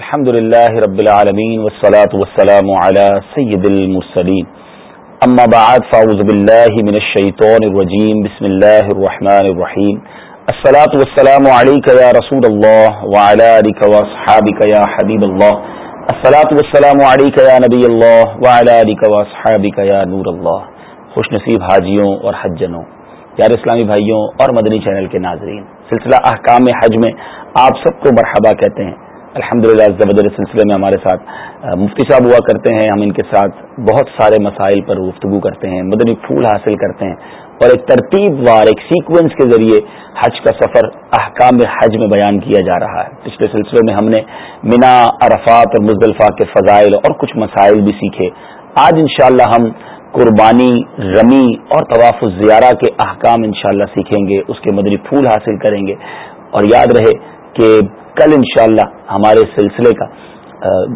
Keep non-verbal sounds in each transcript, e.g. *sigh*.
الحمد لله رب العالمين والصلاة والسلام على سيد المرسلين أما بعد فأعوذ بالله من الشيطان الرجيم بسم الله الرحمن الرحيم الصلاة والسلام عليك يا رسول الله وعلى آلك وأصحابك يا حبيب الله الصلاة والسلام عليك يا نبي الله وعلى آلك وأصحابك يا نور الله خوش نصیب حاجیوں اور حجنوں. یار اسلامی بھائیوں اور مدنی چینل کے ناظرین سلسلہ احکام حج میں آپ سب کو مرحبا کہتے ہیں۔ الحمد للہ سلسلے میں ہمارے ساتھ مفتی صاحب ہوا کرتے ہیں۔ ہم ان کے ساتھ بہت سارے مسائل پر گفتگو کرتے ہیں، مدنی پھول حاصل کرتے ہیں۔ اور ایک ترتیب وار، ایک سیکوینس کے ذریعے حج کا سفر احکام حج میں بیان کیا جا رہا ہے۔ پچھلے سلسلے میں ہم نے مینا، عرفات اور مزدلفہ کے فضائل اور کچھ مسائل بھی سیکھے۔ آج انشاءاللہ ہم قربانی رمی اور طواف الزیارہ کے احکام انشاءاللہ سیکھیں گے، اس کے مدنی پھول حاصل کریں گے۔ اور یاد رہے کہ کل انشاءاللہ ہمارے سلسلے کا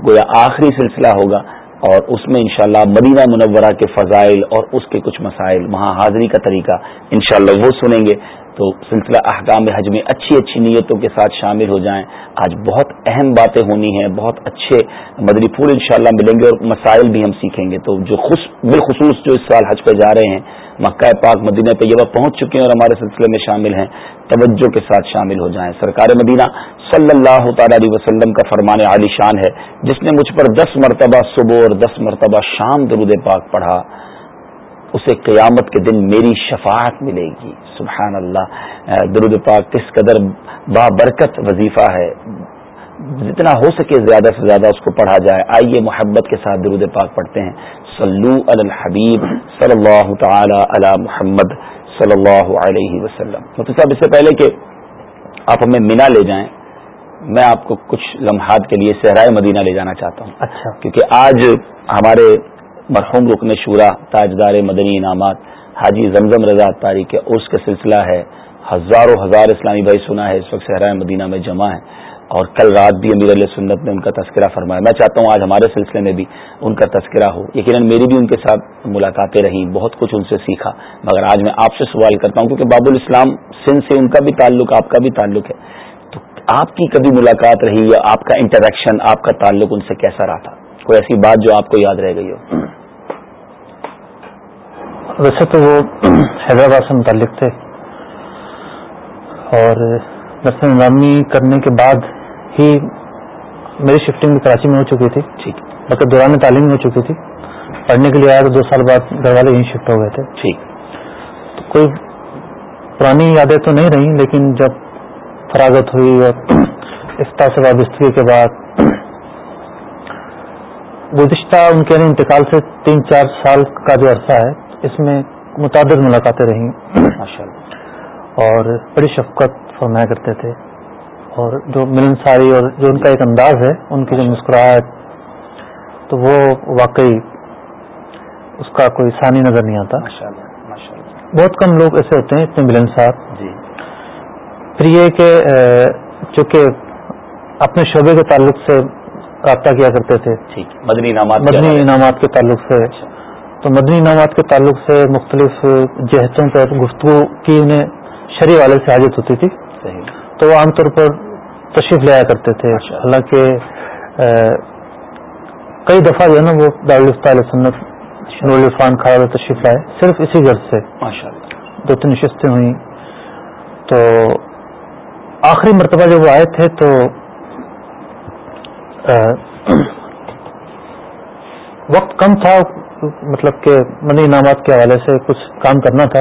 گویا آخری سلسلہ ہوگا۔ اور اس میں انشاءاللہ مدینہ منورہ کے فضائل اور اس کے کچھ مسائل، وہاں حاضری کا طریقہ انشاءاللہ وہ سنیں گے۔ تو سلسلہ احکام حج میں اچھی اچھی نیتوں کے ساتھ شامل ہو جائیں۔ آج بہت اہم باتیں ہونی ہیں، بہت اچھے مدری پھول انشاءاللہ ملیں گے اور مسائل بھی ہم سیکھیں گے۔ تو جو خوش بالخصوص جو اس سال حج پہ جا رہے ہیں، مکہ پاک، مدینہ پہ یہ پہنچ چکے ہیں اور ہمارے سلسلے میں شامل ہیں۔ توجہ کے ساتھ شامل ہو جائیں۔ سرکار مدینہ صلی اللہ تعالی علیہ وسلم کا فرمان عالی شان ہے، جس نے مجھ پر دس مرتبہ صبح اور دس مرتبہ شام درود پاک پڑھا۔ اسے قیامت کے دن میری شفاعت ملے گی۔ سبحان اللہ۔ درود پاک کس قدر بابرکت وظیفہ ہے۔ جتنا ہو سکے زیادہ سے زیادہ اس کو پڑھا جائے۔ آئیے محبت کے ساتھ درود پاک پڑھتے ہیں۔ صلو علی الحبیب صلی اللہ تعالی علی محمد صلی اللہ علیہ وسلم۔ مفتی صاحب اس سے پہلے کہ آپ ہمیں مینا لے جائیں میں آپ کو کچھ لمحات کے لیے صحرائے مدینہ لے جانا چاہتا ہوں۔ اچھا۔ کیونکہ آج ہمارے مرحوم رکن شورا، تاجدار مدنی انعامات، حاجی زمزم رضا تاریخ کے عرس کا سلسلہ ہے۔ ہزاروں ہزار اسلامی بھائی سنا ہے، اس وقت صحرائے مدینہ میں جمع ہے اور کل رات بھی امیر علیہ سنت نے ان کا تذکرہ فرمایا۔ میں چاہتا ہوں آج ہمارے سلسلے میں بھی ان کا تذکرہ ہو۔ یقیناً میری بھی ان کے ساتھ ملاقاتیں رہیں، بہت کچھ ان سے سیکھا۔ مگر آج میں آپ سے سوال کرتا ہوں، کیونکہ باب الاسلام سندھ سے ان کا بھی تعلق، آپ کا بھی تعلق ہے۔ تو آپ کی کبھی ملاقات رہی یا آپ کا انٹریکشن آپ کا تعلق ان سے کیسا رہا تھا؟ کوئی ایسی بات جو آپ کو یاد رہ گئی ہو؟ ویسے تو وہ حیدرآباد سے متعلق تھے۔ اور درس نظامی کرنے کے بعد ہی میری شفٹنگ بھی کراچی میں ہو چکی تھی۔ ٹھیک۔ مطلب دوران تعلیم ہو چکی تھی۔ پڑھنے کے لیے آیا تو دو سال بعد گھر والے یہیں شفٹ ہو گئے تھے۔ ٹھیک۔ تو کوئی پرانی یادیں تو نہیں رہی لیکن جب فراغت ہوئی اور افتا سے وابستگی کے بعد گزشتہ ان کے انتقال سے تین چار سال کا جو عرصہ ہے اس میں متعدد ملاقاتیں رہیں۔ اور بڑی شفقت فرمایا کرتے تھے۔ اور جو ملن ساری اور جو ان کا ایک انداز ہے ان کی جو مسکراہٹ تو وہ واقعی اس کا کوئی ثانی نظر نہیں آتا۔ بہت کم لوگ ایسے ہوتے ہیں اتنے ملن صاحب۔ جی۔ پھر یہ کہ چونکہ اپنے شعبے کے تعلق سے رابطہ کیا کرتے تھے مدنی انعامات مدنی انعامات کے تعلق سے۔ تو مدنی انعامات کے تعلق سے مختلف جہتوں پر گفتگو کی انہیں شرح والے سے حاجت ہوتی تھی۔ تو وہ عام طور پر تشریف لے آیا کرتے تھے۔ حالانکہ کئی دفعہ جو ہے نا وہ علیہ سنت نور عرفان خان تشریف لائے صرف اسی غرض سے۔ دو تین نشستیں ہوئیں۔ تو آخری مرتبہ جب وہ آئے تھے تو *clears throat* وقت کم تھا۔ مطلب کہ منی انعامات کے حوالے سے کچھ کام کرنا تھا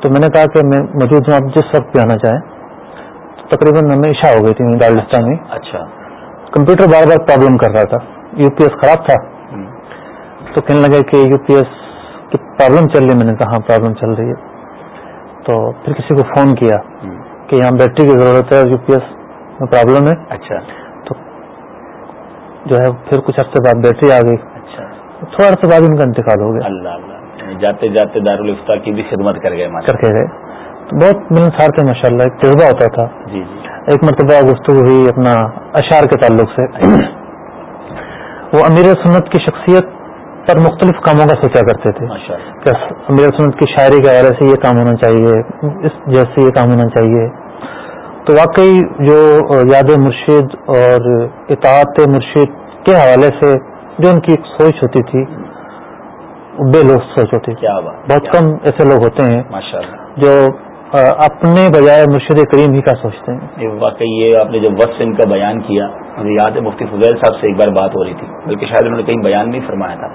تو میں نے کہا کہ میں موجود ہوں آپ جس وقت بھی آنا چاہیں۔ تو تقریباً ہمیں عشاء ہو گئی تھی دارالستان میں۔ اچھا۔ کمپیوٹر بار بار پرابلم کر رہا تھا۔ یو پی ایس خراب تھا۔ تو کہنے لگے کہ یو پی ایس کی پرابلم چل رہی ہے۔ میں نے کہا ہاں پرابلم چل رہی ہے۔ تو پھر کسی کو فون کیا کہ یہاں بیٹری کی ضرورت ہے یو پی ایس میں پرابلم ہے۔ اچھا۔ جو ہے پھر کچھ عرصے بعد بیٹری آ گئی۔ تھوڑا عرصے بعد ان کا انتقال ہو گیا۔ اللہ اللہ۔ یعنی جاتے جاتے دارالفتا کی بھی خدمت کر گئے کر کے گئے۔ بہت ملنسار تھے ماشاء اللہ ایک تجربہ ہوتا تھا۔ جی جی۔ ایک مرتبہ گفتگو ہوئی اپنا اشار کے تعلق سے۔ *coughs* وہ امیر سنت کی شخصیت پر مختلف کاموں کا سوچا کرتے تھے۔ کہ امیر سنت کی شاعری کے حوالے سے یہ کام ہونا چاہیے اس جیسے یہ کام ہونا چاہیے۔ تو واقعی جو یاد مرشد اور اطاعت مرشد کے حوالے سے جو ان کی ایک سوچ ہوتی تھی بے لوگ سوچ ہوتی کیا بات۔ بہت کم ایسے لوگ ہوتے ہیں جو اپنے بجائے مرشد کریم ہی کا سوچتے ہیں۔ واقعی یہ آپ نے جب وقت ان کا بیان کیا مجھے یاد ہے مفتی فضیل صاحب سے ایک بار بات ہو رہی تھی بلکہ شاید انہوں نے کہیں بیان نہیں فرمایا تھا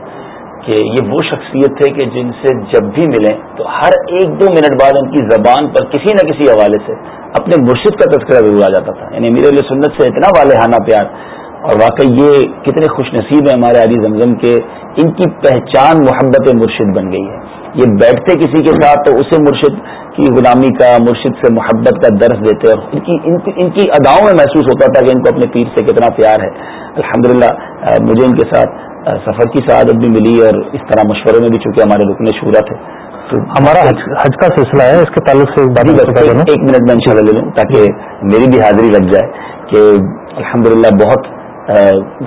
کہ یہ وہ شخصیت تھے کہ جن سے جب بھی ملیں تو ہر ایک دو منٹ بعد ان کی زبان پر کسی نہ کسی حوالے سے اپنے مرشد کا تذکرہ ضرور آ جاتا تھا۔ یعنی امیر علیہ سنت سے اتنا والہانہ پیار اور واقعی یہ کتنے خوش نصیب ہیں ہمارے علی زمزم کے ان کی پہچان محبت مرشد بن گئی ہے۔ یہ بیٹھتے کسی کے ساتھ تو اسے مرشد کی غلامی کا مرشد سے محبت کا درس دیتے اور ان کی ان کی ان کی اداؤں میں محسوس ہوتا تھا کہ ان کو اپنے پیر سے کتنا پیار ہے۔ الحمدللہ مجھے ان کے ساتھ سفر کی سعادت بھی ملی اور اس طرح مشورے میں بھی چونکہ ہمارے رکن شورا تھے۔ تو ہمارا حج کا سلسلہ ہے اس کے تعلق سے ایک منٹ میں انشاءاللہ لے لوں تاکہ میری بھی حاضری لگ جائے کہ الحمدللہ بہت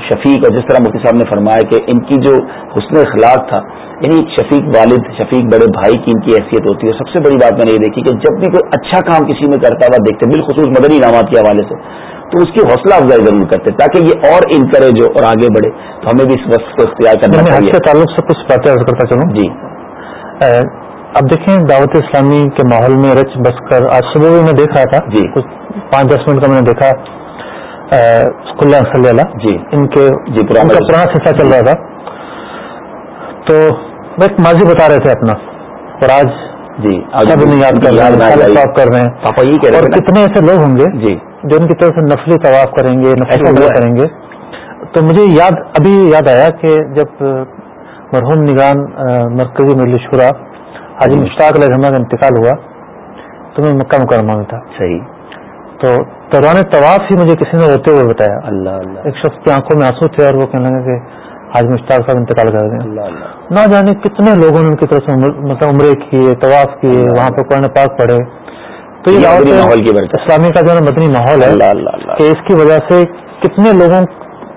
شفیق اور جس طرح مفتی صاحب نے فرمایا کہ ان کی جو حسن اخلاق تھا یعنی شفیق والد شفیق بڑے بھائی کی ان کی حیثیت ہوتی ہے سب سے بڑی بات میں نے یہ دیکھی کہ جب بھی کوئی اچھا کام کسی میں کرتا ہوا دیکھتے بالخصوص مدنی انعامات کے حوالے سے تو اس کی حوصلہ افزائی ضرور کرتے تاکہ یہ اور انکریج ہو اور آگے بڑھے تو ہمیں بھی اس وقت کو اختیار کرنا چاہیے۔ کے تعلق سے کچھ باتیں کرتا چلوں۔ جی۔ اب دیکھیں دعوت اسلامی کے ماحول میں رچ بس کر آج صبح بھی میں دیکھ رہا تھا جی۔ کچھ پانچ دس منٹ کا میں نے دیکھا صلی اللہ جی۔ ان کے جی پرانا سلسلہ چل رہا تھا۔ تو وہ ایک ماضی بتا رہے تھے اپنا۔ اور آج جی سب یاد کر رہے ہیں کر رہے ہیں۔ اور کتنے ایسے لوگ ہوں گے جی۔ جو ان کی طرف سے نفلی طواف کریں گے نفلی کریں گے۔ تو مجھے یاد ابھی یاد آیا کہ جب مرحوم نگان مرکزی ملی شورا حاجی مشتاق علیہ کا انتقال ہوا تو میں مکہ مکرمہ میں تھا۔ صحیح۔ تو دوران طواف ہی مجھے کسی نے ہوتے ہوئے بتایا۔ اللہ اللہ۔ ایک شخص کی آنکھوں میں آنسو تھے اور وہ کہنے لگے کہ آج مشتاق صاحب انتقال کر گئے نہ جانے کتنے لوگوں نے ان کی طرف سے مطلب عمرے کیے طواف کیے وہاں پہ قرآن پاک پڑھے۔ تو یہ اسلامی کا جو ہے مدنی ماحول ہے کہ اس کی وجہ سے کتنے لوگوں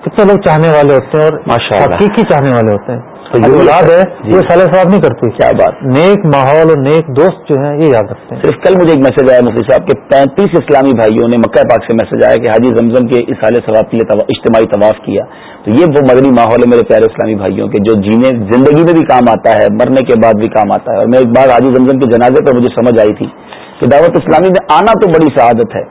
کتنے لوگ چاہنے والے ہوتے ہیں اور حقیقی چاہنے والے ہوتے ہیں۔ یاد ہے یہ سال ثواب نہیں کرتی۔ کیا بات۔ نیک ماحول اور نیک دوست جو ہیں یہ یاد رکھتے ہیں۔ صرف کل مجھے ایک میسج آیا مفتی صاحب کہ پینتیس اسلامی بھائیوں نے مکہ پاک سے میسج آیا کہ حاجی زمزم کے اس سال ثواب کے لیے اجتماعی طواف کیا۔ تو یہ وہ مدنی ماحول ہے میرے پیارے اسلامی بھائیوں کے جو جینے زندگی میں بھی کام آتا ہے مرنے کے بعد بھی کام آتا ہے۔ اور میں ایک بار حاجی زمزم کے جنازے پر مجھے سمجھ آئی تھی کہ دعوت اسلامی میں آنا تو بڑی سعادت ہے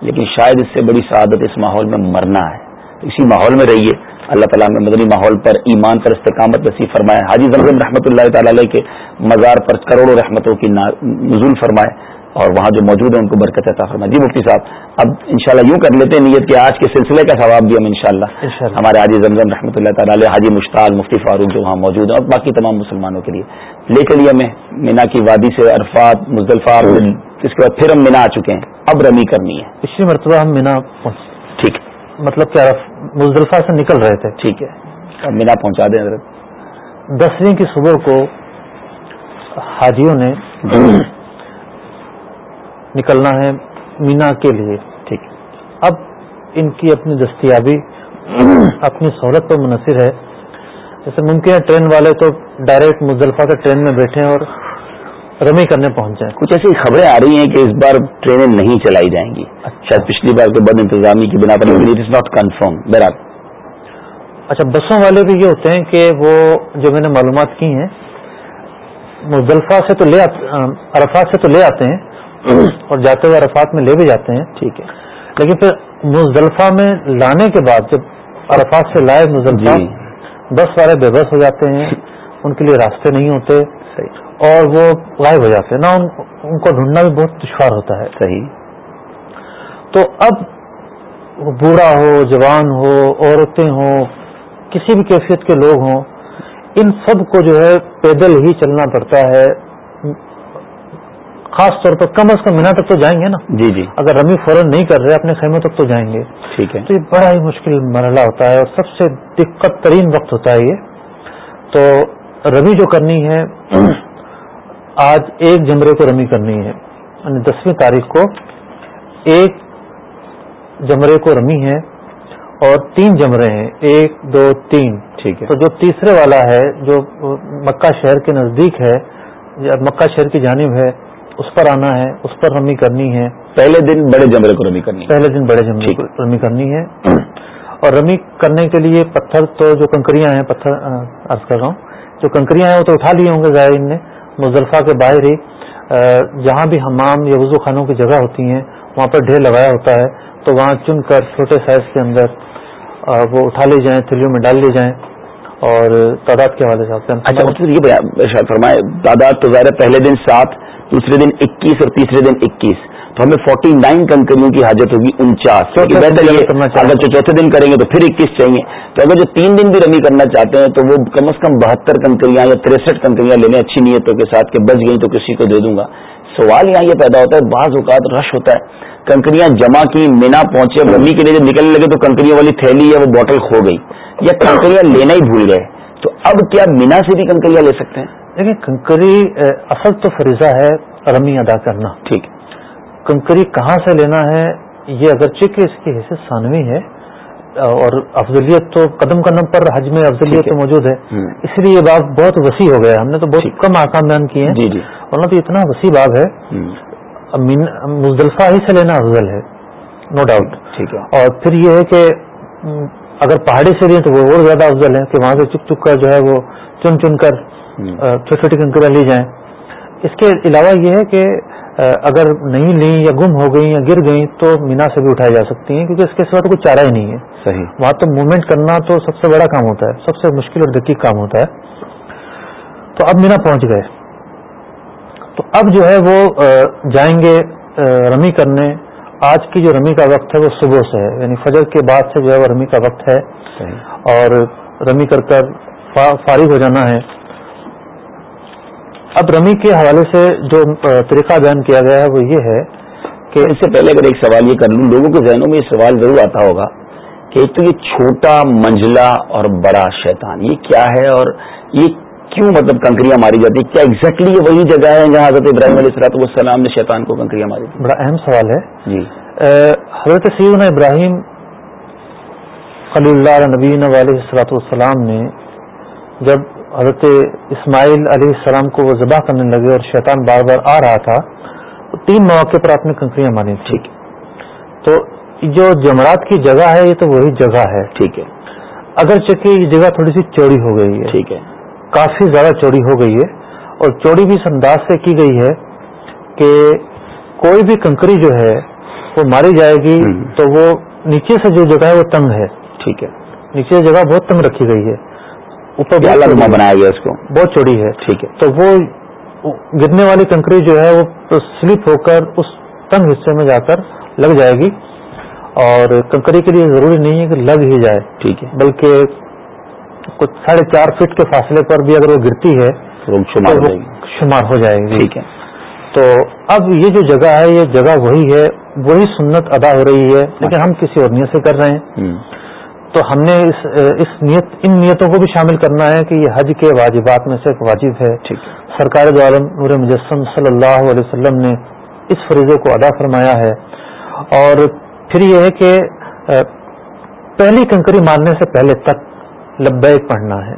لیکن شاید اس سے بڑی سعادت اس ماحول میں مرنا ہے۔ اسی ماحول میں رہیے۔ اللہ تعالیٰ نے مدنی ماحول پر ایمان پر استقامت نصیب فرمائے حاجی زمزم رحمۃ اللہ تعالی علیہ کے مزار پر کروڑوں رحمتوں کی نزول فرمائے اور وہاں جو موجود ہیں ان کو برکت عطا فرمائے۔ جی مفتی صاحب اب انشاءاللہ یوں کر لیتے ہیں نیت کہ آج کے سلسلے کا ثواب بھی ہم انشاءاللہ ہمارے حاجی زمزم رحمۃ اللہ تعالی علیہ حاجی مشتاق مفتی فاروق جو وہاں موجود ہیں اور باقی تمام مسلمانوں کے لیے۔ لے چلیے ہمیں مینا کی وادی سے عرفات مزدلفہ اس کے بعد پھر ہم مینا آ چکے ہیں۔ اب رمی کرنی ہے۔ پچھلی مرتبہ ہم مینا ٹھیک مطلب کیا مزدلفہ سے نکل رہے تھے۔ ٹھیک ہے۔ مینا پہنچا دیں حضرت۔ دسویں کی صبح کو حاجیوں نے نکلنا ہے مینا کے لیے۔ ٹھیک۔ اب ان کی اپنی دستیابی اپنی سہولت پر منحصر ہے۔ جیسے ممکن ہے ٹرین والے تو ڈائریکٹ مزدلفہ کے ٹرین میں بیٹھے اور رمی کرنے پہنچ جائیں کچھ ایسی خبریں آ رہی ہیں کہ اس بار ٹرینیں نہیں چلائی جائیں گی۔ اچھا۔ شاید پچھلی بار کے بد انتظامی کی بنا پر اٹ از ناٹ کنفرم بہرحال۔ اچھا بسوں والے بھی یہ ہوتے ہیں کہ وہ جو میں نے معلومات کی ہیں مزدلفہ سے تو لے عرفات سے تو لے آتے ہیں *coughs* اور جاتے ہوئے عرفات میں لے بھی جاتے ہیں۔ ٹھیک ہے۔ لیکن پھر مزدلفہ میں لانے کے بعد جب عرفات سے لائے مزدلفہ جی۔ بس والے بے بس ہو جاتے ہیں *laughs* ان کے لیے راستے نہیں ہوتے صحیح اور وہ غائب ہو جاتے ہیں۔ نا ان کو ڈھونڈنا بھی بہت دشوار ہوتا ہے۔ صحیح۔ تو اب بوڑھا ہو جوان ہو عورتیں ہوں کسی بھی کیفیت کے لوگ ہوں ان سب کو جو ہے پیدل ہی چلنا پڑتا ہے۔ خاص طور پر کم از کم منٹ تک تو جائیں گے نا؟ جی جی۔ اگر رمی فوراً نہیں کر رہے اپنے خیمے تک تو جائیں گے۔ ٹھیک ہے۔ تو یہ بڑا ہی مشکل مرحلہ ہوتا ہے اور سب سے دقت ترین وقت ہوتا ہے یہ۔ تو رمی جو کرنی ہے آج ایک جمرے کو رمی کرنی ہے۔ یعنی دسویں تاریخ کو ایک جمرے کو رمی ہے اور تین جمرے ہیں۔ ایک دو تین ٹھیک ہے۔ تو جو تیسرے والا ہے جو مکہ شہر کے نزدیک ہے مکہ شہر کی جانب ہے اس پر آنا ہے اس پر رمی کرنی ہے۔ پہلے دن بڑے جمرے کو رمی کرنی پہلے دن بڑے جمرے۔ کو رمی کرنی ہے۔ اور رمی کرنے کے لیے پتھر تو جو کنکریاں ہیں پتھر عرض کر رہا ہوں۔ جو کنکریاں ہیں وہ تو اٹھا لیے ہوں گے زائرین نے۔ مزدلفہ کے باہر ہی جہاں بھی حمام یا وضو خانوں کی جگہ ہوتی ہیں، وہاں پر ڈھیر لگایا ہوتا ہے۔ تو وہاں چن کر چھوٹے سائز کے اندر وہ اٹھا لے جائیں، تھیلیوں میں ڈال لے جائیں اور تعداد کے حوالے سے اچھا ہیں یہ فرمائے، تعداد تو ظاہر ہے پہلے دن سات، دوسرے دن اکیس اور تیسرے دن اکیس۔ تو ہمیں فورٹی نائن کنکریوں کی حاجت ہوگی انچاس۔ بہتر یہ۔ اگر جو چوتھے دن کریں گے تو پھر اکیس چاہیے۔ تو اگر جو تین دن بھی رمی کرنا چاہتے ہیں تو وہ کم از کم بہتر کنکریاں یا تریسٹھ کنکریاں لینے اچھی نیتوں کے ساتھ کہ بچ گئی تو کسی کو دے دوں گا۔ سوال یہاں یہ پیدا ہوتا ہے بعض اوقات رش ہوتا ہے۔ کنکریاں جمع کی مینا پہنچے رمی کے لیے جب نکلنے لگے تو کنکریوں والی تھیلی یا وہ بوٹل کھو گئی۔ یا کنکریاں لینا ہی بھول گئے۔ تو اب کیا مینا سے بھی کنکریاں لے سکتے ہیں؟ دیکھیں کنکری اصل تو فریضہ ہے رمی ادا کرنا۔ ٹھیک۔ ہے کنکری کہاں سے لینا ہے؟ یہ اگرچہ کہ اس کی حیثیت ثانوی ہے اور افضلیت تو قدم قدم پر حج میں افضلیت موجود ہے۔ اس لیے یہ باب بہت وسیع ہو گیا ہم نے تو بہت۔ کم آسان بیان کیے ہیں۔ جی جی۔ ورنہ تو اتنا وسیع باب ہے۔ مزدلفہ ہی سے لینا افضل ہے نو ڈاؤٹ ٹھیک ہے۔ اور پھر یہ ہے کہ اگر پہاڑی سے لیں تو وہ اور زیادہ افضل ہے کہ وہاں سے چک چک کر جو ہے وہ چن چن کر چھوٹی چھوٹی کنکریاں لی جائیں۔ اس کے علاوہ یہ ہے کہ اگر نہیں لیں یا گم ہو گئیں یا گر گئیں تو مینا سے بھی اٹھائی جا سکتی ہیں کیونکہ اس کے سوا تو کوئی چارہ ہی نہیں ہے۔ صحیح۔ وہاں تو موومنٹ کرنا تو سب سے بڑا کام ہوتا ہے سب سے مشکل اور دقیق کام ہوتا ہے۔ تو اب مینا پہنچ گئے۔ تو اب جو ہے وہ جائیں گے رمی کرنے۔ آج کی جو رمی کا وقت ہے وہ صبح سے ہے یعنی فجر کے بعد سے جو ہے وہ رمی کا وقت ہے۔ صحیح۔ اور رمی کر کر فا- فارغ ہو جانا ہے۔ اب رمی کے حوالے سے جو طریقہ بیان کیا گیا ہے وہ یہ ہے کہ اس سے پہلے اگر ایک سوال یہ کر لوں لوگوں کے ذہنوں میں یہ سوال ضرور آتا ہوگا کہ ایک تو یہ چھوٹا منجلا اور بڑا شیطان یہ کیا ہے اور یہ کیوں مطلب کنکریاں ماری جاتی کیا ایگزیکٹلی یہ وہی جگہ ہے جہاں حضرت ابراہیم علیہ السلاط والسلام نے شیطان کو کنکریاں ماری بڑا اہم سوال ہے۔ جی۔ حضرت سیدنا ابراہیم خلی اللہ نبین علیہ السلاۃ والسلام نے جب حضرت اسماعیل علیہ السلام کو وہ ذبح کرنے لگے اور شیطان بار بار آ رہا تھا تو تین مواقع پر آپ نے کنکریاں تھی ٹھیک تو جو جمرات کی جگہ ہے یہ تو وہی جگہ ہے۔ ٹھیک ہے۔ اگرچہ کہ یہ جگہ تھوڑی سی چوڑی ہو گئی ہے۔ ٹھیک ہے۔ کافی زیادہ چوڑی ہو گئی ہے۔ اور چوڑی بھی اس انداز سے کی گئی ہے کہ کوئی بھی کنکری جو ہے وہ ماری جائے گی۔ تو وہ نیچے سے جو جگہ ہے وہ تنگ ہے۔ ٹھیک ہے۔ نیچے جگہ بہت تنگ رکھی گئی ہے۔ اوپر اللہ نما۔ بنایا گیا اس کو۔ بہت چوڑی ہے۔ ٹھیک ہے۔ تو وہ گرنے والی کنکری جو ہے وہ سلپ ہو کر اس تنگ حصے میں جا کر لگ جائے گی۔ اور کنکری کے لیے ضروری نہیں ہے کہ لگ ہی جائے ٹھیک ہے۔ بلکہ کچھ ساڑھے چار فٹ کے فاصلے پر بھی اگر وہ گرتی ہے تو شمار ہو جائے گی۔ شمار ہو جائے گی۔ ٹھیک ہے۔ تو اب یہ جو جگہ ہے یہ جگہ وہی ہے وہی سنت ادا ہو رہی ہے لیکن ہم کسی اور نیت سے کر رہے ہیں۔ تو ہم نے اس اس نیت ان نیتوں کو بھی شامل کرنا ہے کہ یہ حج کے واجبات میں سے ایک واجب ہے۔ سرکار دو عالم نور مجسم صلی اللہ علیہ وسلم نے اس فریضے کو ادا فرمایا ہے۔ اور پھر یہ ہے کہ پہلی کنکری مارنے سے پہلے تک لبیک پڑھنا ہے۔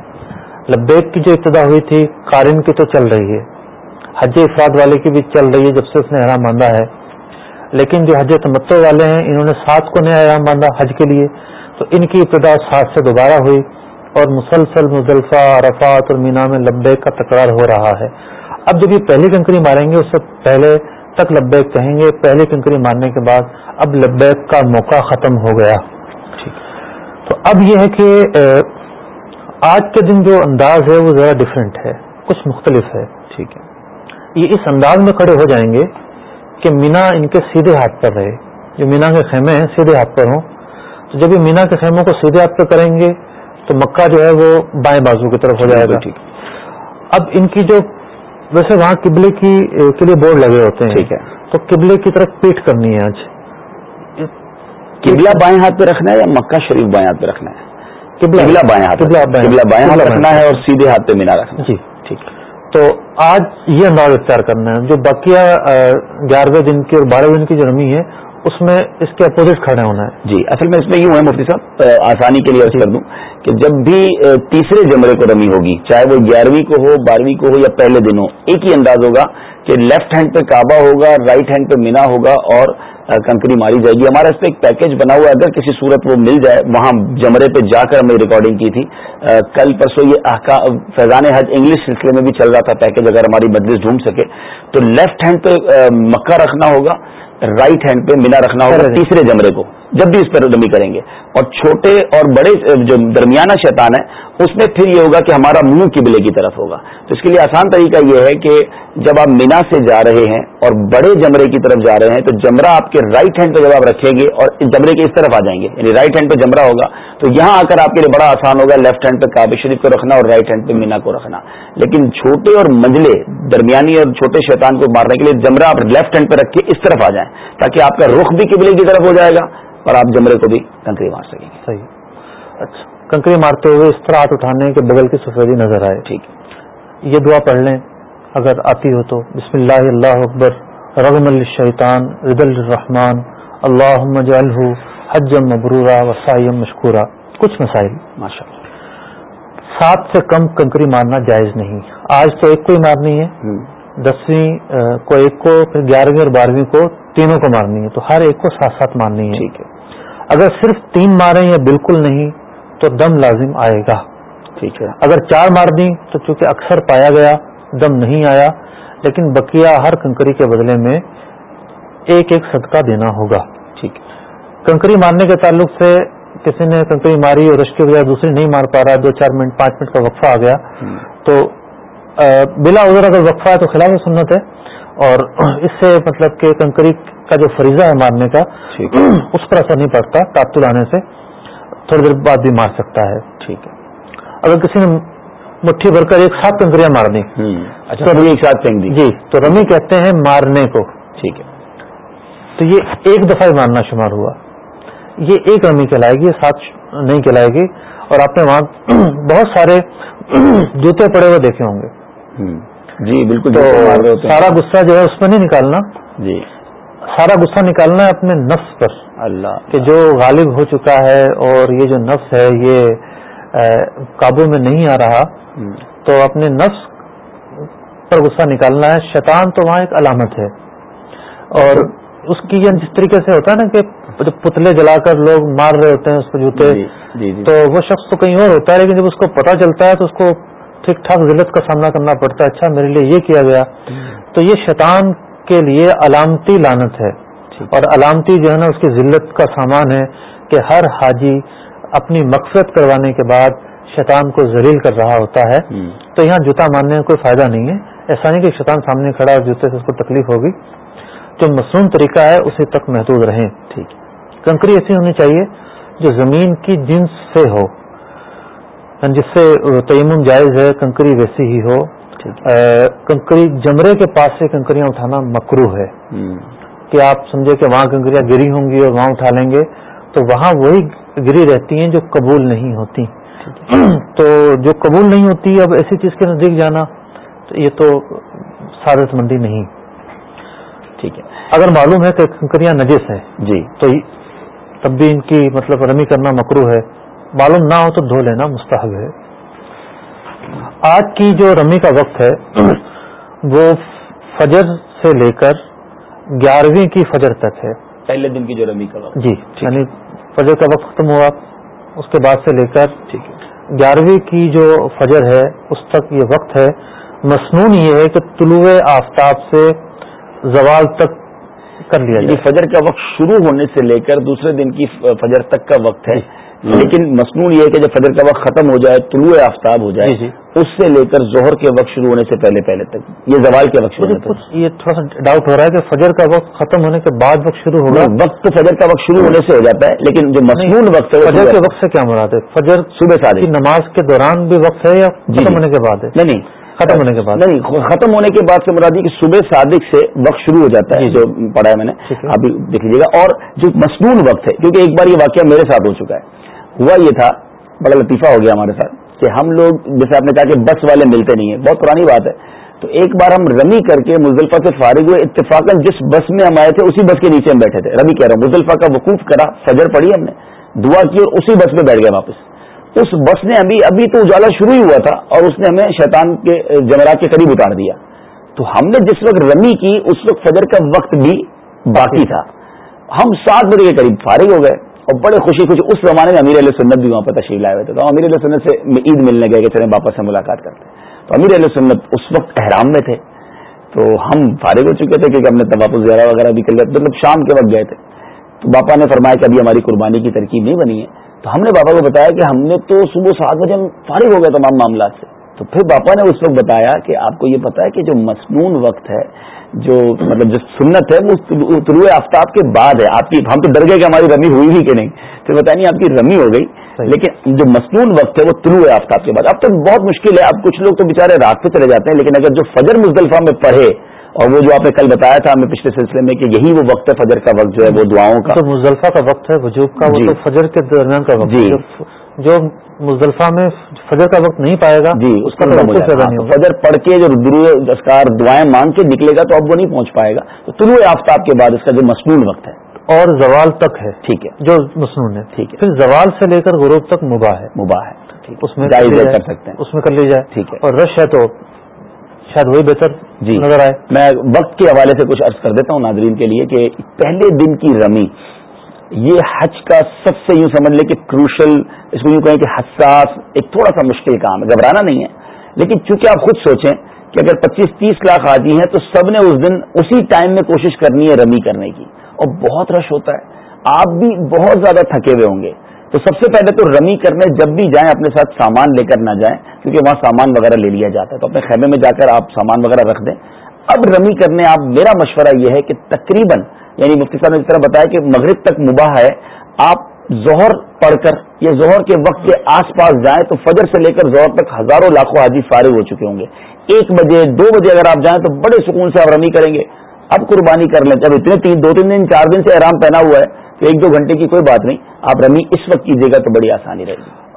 لبیک کی جو ابتدا ہوئی تھی قارن کی تو چل رہی ہے۔ حج افراد والے کی بھی چل رہی ہے جب سے اس نے احرام باندھا ہے۔ لیکن جو حج تمتع والے ہیں انہوں نے سات کو نیا احرام باندھا حج کے لیے۔ تو ان کی ابتدا سات سے دوبارہ ہوئی اور مسلسل مزدلفہ، عرفات اور مینا میں لبیک کا تکرار ہو رہا ہے۔ اب جب یہ پہلی کنکری ماریں گے، اس سے پہلے تک لبیک کہیں گے، پہلی کنکری مارنے کے بعد اب لبیک کا موقع ختم ہو گیا۔ تو اب یہ ہے کہ آج کے دن جو انداز ہے، وہ ذرا ڈفرینٹ ہے، کچھ مختلف ہے۔ ٹھیک ہے۔ یہ اس انداز میں کھڑے ہو جائیں گے کہ مینا ان کے سیدھے ہاتھ پر رہے۔ جو مینا کے خیمے ہیں، سیدھے ہاتھ پر ہوں۔ تو جب یہ مینا کے خیموں کو سیدھے ہاتھ پہ کریں گے تو مکہ جو ہے وہ بائیں بازو کی طرف ہو جائے گا۔ ٹھیک۔ اب ان کی جو ویسے وہاں قبلے کی کے لیے بورڈ لگے ہوتے ہیں۔ ٹھیک ہے۔ تو قبلے کی طرف پیٹ کرنی ہے آج۔ قبلہ بائیں ہاتھ پہ رکھنا ہے یا مکہ شریف بائیں ہاتھ پہ رکھنا ہے؟ قبلہ۔ بائیں ہاتھ قبلہ بائیں۔ ہاتھ رکھنا ہے اور سیدھے ہاتھ پہ مینا رکھنا جی ٹھیک۔ تو آج یہ انداز اختیار کرنا ہے۔ جو بقیہ گیارہویں دن کی اور بارہویں دن کی جو رمی ہے اس میں اس کے اپوزٹ کھڑے ہونا ہے۔ جی اصل میں اس میں یوں ہے مفتی صاحب آسانی کے لیے عرض کر دوں کہ جب بھی تیسرے جمرے کو رمی ہوگی، چاہے وہ گیارہویں کو ہو، بارہویں کو ہو یا پہلے دن ہو ایک ہی انداز ہوگا کہ لیفٹ ہینڈ پہ کعبہ ہوگا رائٹ ہینڈ پہ مینا ہوگا اور کنکری ماری جائے گی۔ ہمارا اس پہ ایک پیکج بنا ہوا ہے۔ اگر کسی صورت وہ مل جائے، وہاں جمرے پہ جا کر ہم نے ریکارڈنگ کی تھی۔ کل پرسوں یہ فیضان حج انگلش سلسلے میں بھی چل رہا تھا پیکج اگر ہماری مجلس ڈھونڈ سکے۔ تو لیفٹ ہینڈ پہ مکہ رکھنا ہوگا۔ رائٹ ہینڈ پہ مینا رکھنا ہوگا تیسرے جمرے کو جب بھی اس پر رمی کریں گے۔ اور چھوٹے اور بڑے جو درمیانہ شیطان ہے اس میں پھر یہ ہوگا کہ ہمارا منہ قبلے کی طرف ہوگا۔ تو اس کے لیے آسان طریقہ یہ ہے کہ جب آپ مینا سے جا رہے ہیں اور بڑے جمرے کی طرف جا رہے ہیں، تو جمرہ آپ کے رائٹ ہینڈ پہ جب آپ رکھیں گے اور اس جمرے کے اس طرف آ جائیں گے۔ یعنی رائٹ ہینڈ پہ جمرہ ہوگا۔ تو یہاں آ کر آپ کے لیے بڑا آسان ہوگا لیفٹ ہینڈ پہ کابل شریف کو رکھنا اور رائٹ ہینڈ پہ مینا کو رکھنا۔ لیکن چھوٹے اور منجلے، درمیانی اور چھوٹے شیطان کو مارنے کے لیے جمرہ آپ لیفٹ ہینڈ پہ رکھ کے اس طرف آ جائیں تاکہ آپ کا رخ بھی قبلے کی طرف ہو جائے گا اور آپ جمرے کو بھی کنکری مار سکیں گے۔ صحیح۔ اچھا۔ کنکری مارتے ہوئے اس طرح ہاتھ اٹھانے کے بغل کی سفیدی نظر آئے۔ ٹھیک۔ یہ دعا پڑھ لیں۔ اگر آتی ہو تو بسم اللہ اللہ اکبر رغم الشیطان رد الرحمان اللہ جلح حجم مبرورہ وسائم مشکورہ کچھ مسائل۔ ماشاء اللہ سات سے کم کنکری مارنا جائز نہیں۔ آج تو ایک کو ہی مارنی ہے۔ دسویں کو ایک کو پھر گیارہویں اور بارہویں کو تینوں کو مارنی ہے۔ تو ہر ایک کو ساتھ ساتھ مارنی ہے۔ ٹھیک ہے۔ اگر صرف تین ماریں یا بالکل نہیں تو دم لازم آئے گا۔ ٹھیک ہے۔ اگر چار مار دی تو چونکہ اکثر پایا گیا دم نہیں آیا لیکن بقیہ ہر کنکری کے بدلے میں ایک ایک صدقہ دینا ہوگا۔ ٹھیک۔ کنکری مارنے کے تعلق سے کسی نے کنکری ماری اور اس کے بجائے دوسری نہیں مار پا رہا دو چار منٹ پانچ منٹ کا وقفہ آ گیا۔ تو بلا ادھر اگر وقفہ ہے تو خلاف سنت ہے۔ اور اس سے مطلب کہ کنکری کا جو فریضہ ہے مارنے کا اس پر اثر نہیں پڑتا تعطل آنے سے۔ تھوڑی دیر بعد بھی مار سکتا ہے۔ ٹھیک ہے۔ اگر کسی نے مٹھی بھر کر ایک ساتھ کنکریاں مار دی اچھا ایک ساتھ پھینک دی جی تو رمی کہتے ہیں مارنے کو۔ ٹھیک ہے۔ تو یہ ایک دفعہ مارنا شمار ہوا۔ یہ ایک رمی کہلائے گی ساتھ نہیں کہلائے گی۔ اور آپ نے وہاں *clears throat* بہت سارے *clears throat* جوتے پڑے ہوئے دیکھے ہوں گے۔ جی بالکل سارا غصہ جو ہے اس میں نہیں نکالنا۔ جی۔ سارا غصہ نکالنا ہے اپنے نفس پر۔ اللہ۔ کہ جو غالب ہو چکا ہے اور یہ جو نفس ہے یہ قابو میں نہیں آ رہا تو اپنے نفس پر غصہ نکالنا ہے۔ شیطان تو وہاں ایک علامت ہے۔ اور اس کی یہ جس طریقے سے ہوتا ہے نا کہ پتلے جلا کر لوگ مار رہے ہوتے ہیں اس پہ جوتے جی, جی, جی۔ تو وہ شخص تو کہیں اور ہوتا ہے لیکن جب اس کو پتہ چلتا ہے تو اس کو ٹھیک ٹھاک ذلت کا سامنا کرنا پڑتا ہے۔ اچھا میرے لیے یہ کیا گیا؟ تو یہ شیطان کے لیے علامتی لانت ہے۔ اور علامتی جو ہے نا اس کی ذلت کا سامان ہے کہ ہر حاجی اپنی مقصد کروانے کے بعد شیطان کو ذلیل کر رہا ہوتا ہے۔ تو یہاں جوتا ماننے میں کوئی فائدہ نہیں ہے۔ ایسا نہیں کہ شیطان سامنے کھڑا اور جوتے سے اس کو تکلیف ہوگی۔ جو مصنون طریقہ ہے اسی تک محدود رہیں۔ ٹھیک۔ کنکری ایسی ہونی چاہیے جو زمین کی جنس سے ہو۔ جس سے تیمم جائز ہے کنکری ویسی ہی ہو۔ کنکری جمرے کے پاس سے کنکریاں اٹھانا مکرو ہے۔ کہ آپ سمجھے کہ وہاں کنکریاں گری ہوں گی اور وہاں اٹھا لیں گے تو وہاں وہی گری رہتی ہیں جو قبول نہیں ہوتی۔ *clears throat* تو جو قبول نہیں ہوتی اب ایسی چیز کے نزدیک جانا تو یہ تو سادت مندی نہیں۔ ٹھیک ہے۔ اگر معلوم ہے کہ کنکریاں نجس ہیں جی۔ تو تب بھی ان کی مطلب رمی کرنا مکرو ہے۔ معلوم نہ ہو تو دھو لینا مستحب ہے۔ آج کی جو رمی کا وقت ہے وہ فجر سے لے کر گیارہویں کی فجر تک ہے۔ پہلے دن کی جو رمی کا وقت۔ جی یعنی فجر کا وقت ختم ہوا اس کے بعد سے لے کر گیارہویں کی جو فجر ہے اس تک یہ وقت ہے۔ مصنون یہ ہے کہ طلوع آفتاب سے زوال تک کر لیا جائے۔ فجر کا وقت شروع ہونے سے لے کر دوسرے دن کی فجر تک کا وقت ہے۔ جی۔ لیکن مصنون یہ ہے کہ جب فجر کا وقت ختم ہو جائے طلوع آفتاب ہو جائے جی، جی۔ اس سے لے کر ظہر کے وقت شروع ہونے سے پہلے پہلے تک یہ زوال کے وقت شروع ہونے یہ تھوڑا سا ڈاؤٹ ہو رہا ہے کہ فجر کا وقت ختم ہونے کے بعد وقت شروع ہوگا؟ وقت تو فجر کا وقت شروع ہونے سے ہو جاتا ہے لیکن جو مصنون وقت ہے فجر کے وقت سے کیا مراد ہے؟ فجر صبح صادق نماز کے دوران بھی وقت ہے یا جی، ختم۔ ہونے کے بعد ہے؟ نہیں نہیں۔ ختم ہونے کے بعد۔ نہیں ختم ہونے کے بعد سے مراد یہ کہ صبح صادق سے وقت شروع ہو جاتا ہے جو۔ پڑھا ہے میں نے۔ آپ دیکھ لیجیے گا۔ اور جو مصنون وقت ہے کیونکہ ایک بار یہ واقعہ میرے ساتھ ہو چکا ہے۔ ہوا یہ تھا، بڑا لطیفہ ہو گیا ہمارے ساتھ کہ ہم لوگ جیسے آپ نے کہا کہ بس والے ملتے نہیں ہیں، بہت پرانی بات ہے۔ تو ایک بار ہم رمی کر کے مزدلفہ سے فارغ ہوئے، اتفاقاً جس بس میں ہم آئے تھے، اسی بس کے نیچے ہم بیٹھے تھے۔ رمی کہہ رہا ہوں مزدلفہ کا وقوف کرا، فجر پڑھی ہم نے، دعا کی اور اسی بس میں بیٹھ گئے واپس۔ اس بس نے ابھی ابھی تو اجالا شروع ہی ہوا تھا اور اس نے ہمیں شیطان کے جمعرات کے قریب اتار دیا۔ تو ہم نے جس وقت رمی کی، اس وقت فجر کا وقت بھی باقی تھا۔ ہم سات بجے کے قریب فارغ ہو گئے۔ اور بڑے خوشی خوشی اس زمانے میں امیر علیہ سنت بھی وہاں پر تشریف لائے ہوئے تھے۔ تو امیر علیہ سنت سے عید ملنے گئے کہ چلیں واپس سے ملاقات کرتے تو امیر علیہ سنت اس وقت احرام میں تھے۔ تو ہم فارغ ہو چکے تھے کیونکہ ہم نے واپس زیارہ وغیرہ بھی کر لیا۔ مطلب شام کے وقت گئے تھے۔ تو باپا نے فرمایا کہ ابھی ہماری قربانی کی ترکیب نہیں بنی ہے۔ تو ہم نے بابا کو بتایا کہ ہم نے تو صبح سات بجے ہم فارغ ہو گئے تمام معاملات سے۔ تو پھر باپا نے اس وقت بتایا کہ آپ کو یہ پتا ہے کہ جو مصنون وقت ہے جو مطلب جو سنت ہے وہ طلوع آفتاب کے بعد ہے۔ آپ کی ہم تو ڈر گئے کہ ہماری رمی ہوئی ہی کہ نہیں۔ پھر بتایا نہیں آپ کی رمی ہو گئی۔ لیکن جو مصنون وقت ہے وہ طلوع آفتاب کے بعد۔ اب تو بہت مشکل ہے۔ اب کچھ لوگ تو بےچارے رات پہ چلے جاتے ہیں لیکن اگر جو فجر مزدلفہ میں پڑھے اور وہ جو آپ نے کل بتایا تھا ہمیں پچھلے سلسلے میں کہ یہی وہ وقت ہے فجر کا وقت جو ہے وہ دعاؤں کا۔ تو مزدلفہ کا وقت ہے وجوب کا وہ جی۔ تو فجر کے درمیان کا وقت جی۔ جو مزدلفہ میں فجر کا وقت نہیں پائے گا جی اس کا فجر پڑھ کے جو اسکار دعائیں مانگ کے نکلے گا تو اب وہ نہیں پہنچ پائے گا۔ تو طلوع آفتاب کے بعد اس کا جو مصنون وقت ہے۔ اور زوال تک ہے۔ ٹھیک ہے۔ جو مصنون ہے۔ ٹھیک ہے۔ پھر زوال سے لے کر غروب تک مباح ہے۔ مباح ہے۔ اس میں کر سکتے ہیں۔ اس میں کر لی جائے۔ ٹھیک ہے۔ اور رش ہے تو شاید وہی بہتر جی۔ نظر آئے۔ میں وقت کے حوالے سے کچھ عرض کر دیتا ہوں ناظرین کے لیے کہ پہلے دن کی رمی یہ حج کا سب سے یوں سمجھ لیں کہ کروشل اس کو یوں کہیں کہ حساس، ایک تھوڑا سا مشکل کام ہے، گھبرانا نہیں ہے۔ لیکن چونکہ آپ خود سوچیں کہ اگر پچیس، تیس لاکھ حاجی ہیں تو سب نے اس دن اسی ٹائم میں کوشش کرنی ہے رمی کرنے کی۔ اور بہت رش ہوتا ہے۔ آپ بھی بہت زیادہ تھکے ہوئے ہوں گے۔ تو سب سے پہلے تو رمی کرنے جب بھی جائیں، اپنے ساتھ سامان لے کر نہ جائیں، کیونکہ وہاں سامان وغیرہ لے لیا جاتا ہے۔ تو اپنے خیمے میں جا کر آپ سامان وغیرہ رکھ دیں۔ اب رمی کرنے آپ، میرا مشورہ یہ ہے کہ تقریباً یعنی مفتی صاحب نے اس طرح بتایا کہ مغرب تک مباح ہے آپ ظہر پڑھ کر یا ظہر کے وقت کے آس پاس جائیں تو فجر سے لے کر ظہر تک ہزاروں لاکھوں حاجی فارغ ہو چکے ہوں گے۔ ایک بجے دو بجے اگر آپ جائیں تو بڑے سکون سے آپ رمی کریں گے۔ اب قربانی کر لیں۔ جب اتنے تین دو تین دن چار دن سے آرام پہنا ہوا ہے تو ایک دو گھنٹے کی کوئی بات نہیں۔ آپ رمی اس وقت کیجیے گا تو بڑی آسانی رہے گی۔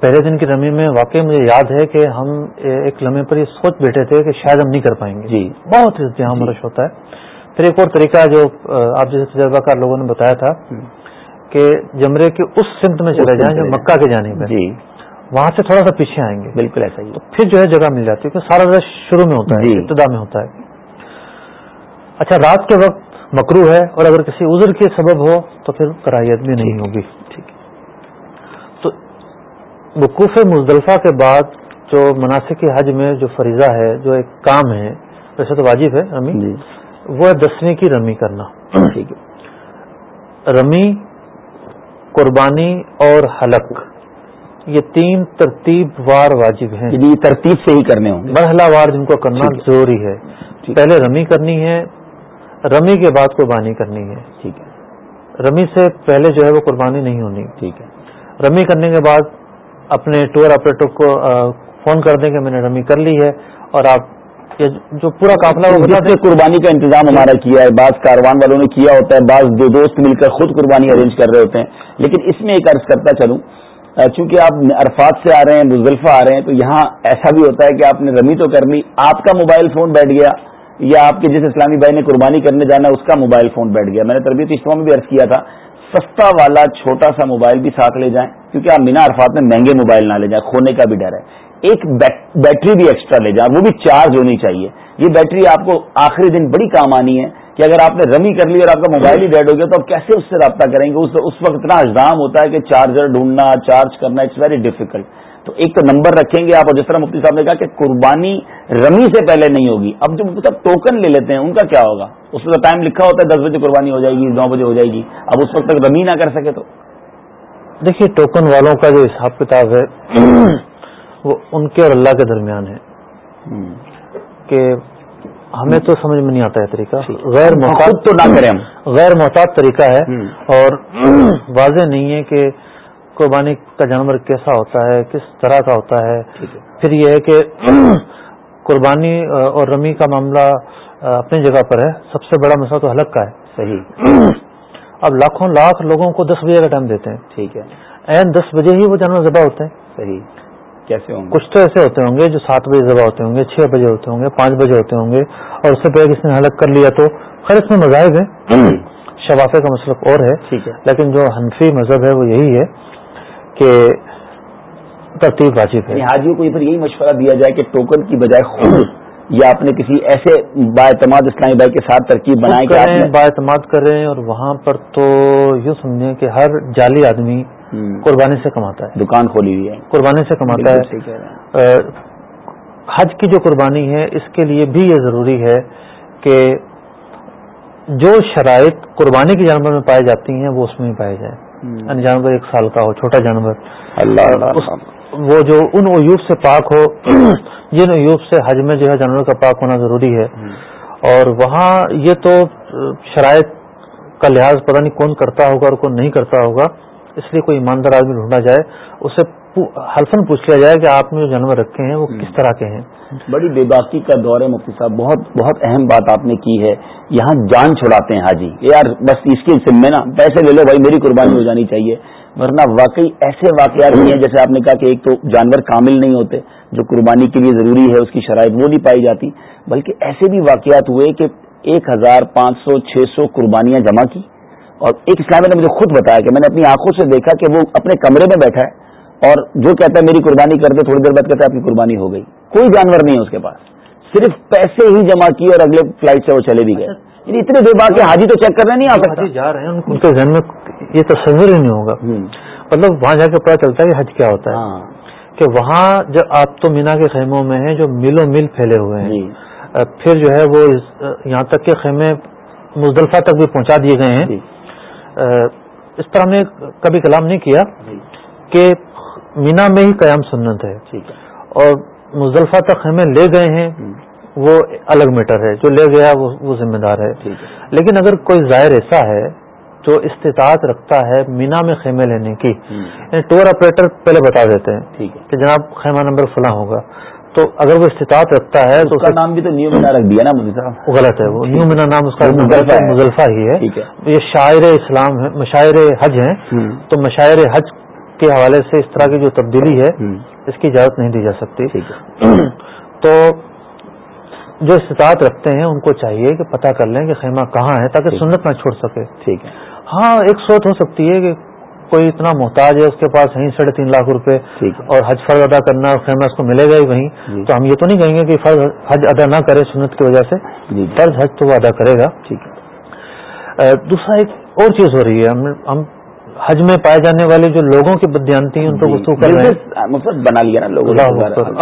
پہلے دن کی رمی میں واقعی مجھے یاد ہے کہ ہم ایک لمحے پر یہ سوچ بیٹھے تھے کہ شاید ہم نہیں کر پائیں گے۔ جی۔ بہت جہاں جی۔ رش ہوتا ہے۔ پھر ایک اور طریقہ جو آپ جیسے تجربہ کار لوگوں نے بتایا تھا کہ جمرے کے اس سمت میں چلے جائیں جو مکہ کے جانے میں جی۔ وہاں سے تھوڑا سا پیچھے آئیں گے۔ بالکل ایسا ہی۔ پھر جو ہے جگہ مل جاتی ہے کیونکہ سارا رش شروع میں ہوتا ہے جی۔ ابتدا میں ہوتا ہے۔ اچھا رات کے وقت مکرو ہے اور اگر کسی عذر کے سبب ہو تو پھر کراہیت بھی نہیں ہوگی۔ ٹھیک تو وقوف مزدلفہ کے بعد جو مناسب حج میں جو فریضہ ہے جو ایک کام ہے ویسے تو واجب ہے رمی جی۔ وہ دسویں کی رمی کرنا۔ ٹھیک ہے۔ رمی قربانی اور حلق۔ یہ تین ترتیب وار واجب ہیں۔ یعنی یہ ترتیب سے ہی کرنے ہوں مرحلہ وار جن کو کرنا۔ ضروری ہے۔ پہلے رمی کرنی ہے رمی کے بعد قربانی کرنی ہے۔ ٹھیک ہے۔ رمی سے پہلے جو ہے وہ قربانی نہیں ہونی۔ ٹھیک ہے۔ رمی کرنے کے بعد اپنے ٹور آپریٹر کو فون کر دیں کہ میں نے رمی کر لی ہے اور آپ جو پورا قافلہ جس نے قربانی کا انتظام ہمارا کیا ہے، بعض کاروان والوں نے کیا ہوتا ہے، بعض دو دوست مل کر خود قربانی ارینج کر رہے ہوتے ہیں۔ لیکن اس میں ایک عرض کرتا چلوں چونکہ آپ عرفات سے آ رہے ہیں، مزدلفہ آ رہے ہیں، تو یہاں ایسا بھی ہوتا ہے کہ آپ نے رمی تو کر لی آپ کا موبائل فون بیٹھ گیا، یا آپ کے جس اسلامی بھائی نے قربانی کرنے جانا ہے، اس کا موبائل فون بیٹھ گیا۔ میں نے تربیت اجتماع میں بھی عرض کیا تھا، سستا والا، چھوٹا سا موبائل بھی ساتھ لے جائیں، کیونکہ آپ مینا عرفات میں مہنگے موبائل نہ لے جائیں، کھونے کا بھی ڈر ہے۔ ایک بیٹری بھی ایکسٹرا لے جائیں وہ بھی چارج ہونی چاہیے۔ یہ بیٹری آپ کو آخری دن بڑی کام آنی ہے کہ اگر آپ نے رمی کر لی اور آپ کا موبائل ہی ڈیڈ ہو گیا تو آپ کیسے اس سے رابطہ کریں گے؟ اس اس وقت اتنا اجدام ہوتا ہے کہ چارجر ڈھونڈنا چارج کرنا اٹس ویری ڈیفیکلٹ تو ایک تو نمبر رکھیں گے آپ اور جس طرح مفتی صاحب نے کہا کہ قربانی رمی سے پہلے نہیں ہوگی۔ اب جو مفتی صاحب ٹوکن لے لیتے ہیں، ان کا کیا ہوگا؟ اس کا ٹائم لکھا ہوتا ہے، دس بجے قربانی ہو جائے گی، نو بجے ہو جائے گی۔ اب اس وقت تک رمی نہ کر سکے تو۔ دیکھیے ٹوکن والوں کا جو حساب کتاب ہے وہ ان کے اور اللہ کے درمیان ہے۔ کہ ہمیں تو سمجھ میں نہیں آتا ہے طریقہ۔ غیر محتاط تو نہ کریں ہم۔ غیر محتاط طریقہ ہے۔ اور *clears throat* واضح نہیں ہے کہ قربانی کا جانور کیسا ہوتا ہے کس طرح کا ہوتا ہے۔ پھر یہ ہے کہ *clears throat* قربانی اور رمی کا معاملہ اپنی جگہ پر ہے۔ سب سے بڑا مسئلہ تو حلق کا ہے۔ صحیح۔ *clears throat* اب لاکھوں لاکھ لوگوں کو دس بجے کا ٹائم دیتے ہیں۔ ٹھیک ہے۔ این دس بجے ہی وہ جانور ذبح ہوتے ہیں۔ صحیح۔ کیسے ہوں گے؟ کچھ تو ایسے ہوتے ہوں گے جو سات بجے ذبح ہوتے ہوں گے چھ بجے ہوتے ہوں گے پانچ بجے ہوتے ہوں گے اور اس سے پہلے کسی نے حلق کر لیا تو خیر اس میں مذاہب ہے شفافے کا مسلک اور ہے۔ ٹھیک ہے۔ لیکن جو حنفی مذہب ہے وہ یہی ہے کہ ترتیب واجب ہے۔ یعنی حاجیوں کو یہی مشورہ دیا جائے کہ ٹوکن کی بجائے خود یا آپ نے کسی ایسے باعتماد اسلامی بھائی کے ساتھ ترکیب بنائی کہ آپ باعتماد کریں اور وہاں پر تو یوں سمجھیں کہ ہر جعلی آدمی قربانی سے کماتا ہے۔ دکان کھولی ہوئی ہے۔ قربانی سے کماتا ہے۔ حج کی جو قربانی ہے اس کے لیے بھی یہ ضروری ہے کہ جو شرائط قربانی کے جانور میں پائی جاتی ہیں وہ اس میں ہی پائے جائیں۔ یعنی جانور ایک سال کا ہو چھوٹا جانور اللہ وہ جو ان ایوب سے پاک ہو *clears throat* جن ایوب سے حج میں جو ہے جانور کا پاک ہونا ضروری ہے۔ اور وہاں یہ تو شرائط کا لحاظ پتہ نہیں کون کرتا ہوگا اور کون نہیں کرتا ہوگا۔ اس لیے کوئی ایماندار آدمی ڈھونڈا جائے اسے حلفن پوچھ لیا جائے کہ آپ نے جو جانور رکھے ہیں وہ کس طرح کے ہیں۔ بڑی بے باقی کا دور ہے مفتی صاحب۔ بہت بہت اہم بات آپ نے کی ہے۔ یہاں جان چھڑاتے ہیں حاجی یار بس اس کے ذمے نا پیسے لے لو بھائی میری قربانی ہو جانی چاہیے۔ ورنہ واقعی ایسے واقعات نہیں ہیں جیسے آپ نے کہا کہ ایک تو جانور کامل نہیں ہوتے جو قربانی کے لیے ضروری ہے اس کی شرائط وہ نہیں پائی جاتی۔ بلکہ ایسے بھی واقعات ہوئے کہ ایک ہزار پانچ سو چھ سو قربانیاں جمع کی۔ اور ایک اسلامی نے مجھے خود بتایا کہ میں نے اپنی آنکھوں سے دیکھا کہ وہ اپنے کمرے میں بیٹھا ہے اور جو کہتا ہے میری قربانی کر دے تھوڑی دیر بعد کہتا ہے آپ کی قربانی ہو گئی۔ کوئی جانور نہیں ہے اس کے پاس۔ صرف پیسے ہی جمع کیے اور اگلے فلائٹ سے وہ چلے بھی گئے۔ یعنی اتنے بے باقی حاجی تو چیک کرنے نہیں آ سکتا۔ جا رہے ہیں ان کے ذہن میں یہ تصور ہی نہیں ہوگا۔ مطلب وہاں جا کے پتا چلتا ہے کہ حج کیا ہوتا ہے۔ ہاں۔ کہ وہاں جب آپ تو مینا کے خیموں میں ہیں جو ملوں مل پھیلے ہوئے ہیں۔ جی۔ پھر جو ہے وہ یہاں تک کہ خیمے مزدلفہ تک بھی پہنچا دیے گئے ہیں۔ جی۔ اس ہم نے کبھی کلام نہیں کیا جی۔ کہ مینا میں ہی قیام سنت ہے۔ اور مزدلفہ تک خیمے لے گئے ہیں وہ الگ میٹر ہے جو لے گیا وہ ذمہ دار ہے۔ لیکن اگر کوئی ظاہر ایسا ہے جو استطاعت رکھتا ہے مینا میں خیمے لینے کی یعنی ٹور آپریٹر پہلے بتا دیتے ہیں کہ جناب خیمہ نمبر فلاں ہوگا۔ تو اگر وہ استطاعت رکھتا ہے تو اس کا نام بھی تو نیو مینا رکھ دیا نا وہ غلط ہے وہ نیو مینا نام اس کا مزلفہ ہی ہے۔ یہ شاعر اسلام ہے مشاعر حج ہیں۔ تو مشاعر حج کے حوالے سے اس طرح کی جو تبدیلی ہے اس کی اجازت نہیں دی جا سکتی۔ تو جو استطاعت رکھتے ہیں ان کو چاہیے کہ پتہ کر لیں کہ خیمہ کہاں ہے تاکہ سنت نہ چھوڑ سکے۔ ٹھیک ہے۔ ہاں ایک سوچ ہو سکتی ہے کہ کوئی اتنا محتاج ہے اس کے پاس ہیں ساڑھے تین لاکھ روپے اور حج فرض ادا کرنا اور خیمہ اس کو ملے گا ہی وہیں جی۔ تو ہم یہ تو نہیں کہیں گے کہ فرض حج ادا نہ کرے سنت کی وجہ سے جی۔ فرض حج تو وہ ادا کرے گا۔ ٹھیک ہے۔ دوسرا ایک اور چیز ہو رہی ہے ہم حج میں پائے جانے والے جو لوگوں کی بدیانتی ہیں ان کو جی۔ گفتگو کر رہے ہیں۔ بنا لیا نا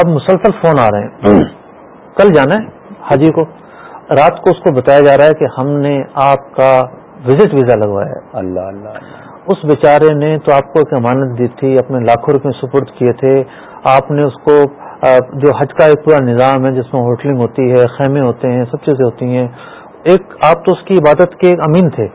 اب مسلسل فون آ رہے ہیں۔ کل جانا ہے حاجی کو۔ رات کو اس کو بتایا جا رہا ہے کہ ہم نے آپ کا وزٹ ویزا لگوایا اللہ اللہ اس بیچارے نے تو آپ کو ایک امانت دی تھی اپنے لاکھوں روپے سپرد کیے تھے۔ آپ نے اس کو جو حج کا ایک پورا نظام ہے جس میں ہوٹلنگ ہوتی ہے خیمے ہوتے ہیں سب چیزیں ہوتی ہیں۔ ایک آپ تو اس کی عبادت کے ایک امین تھے۔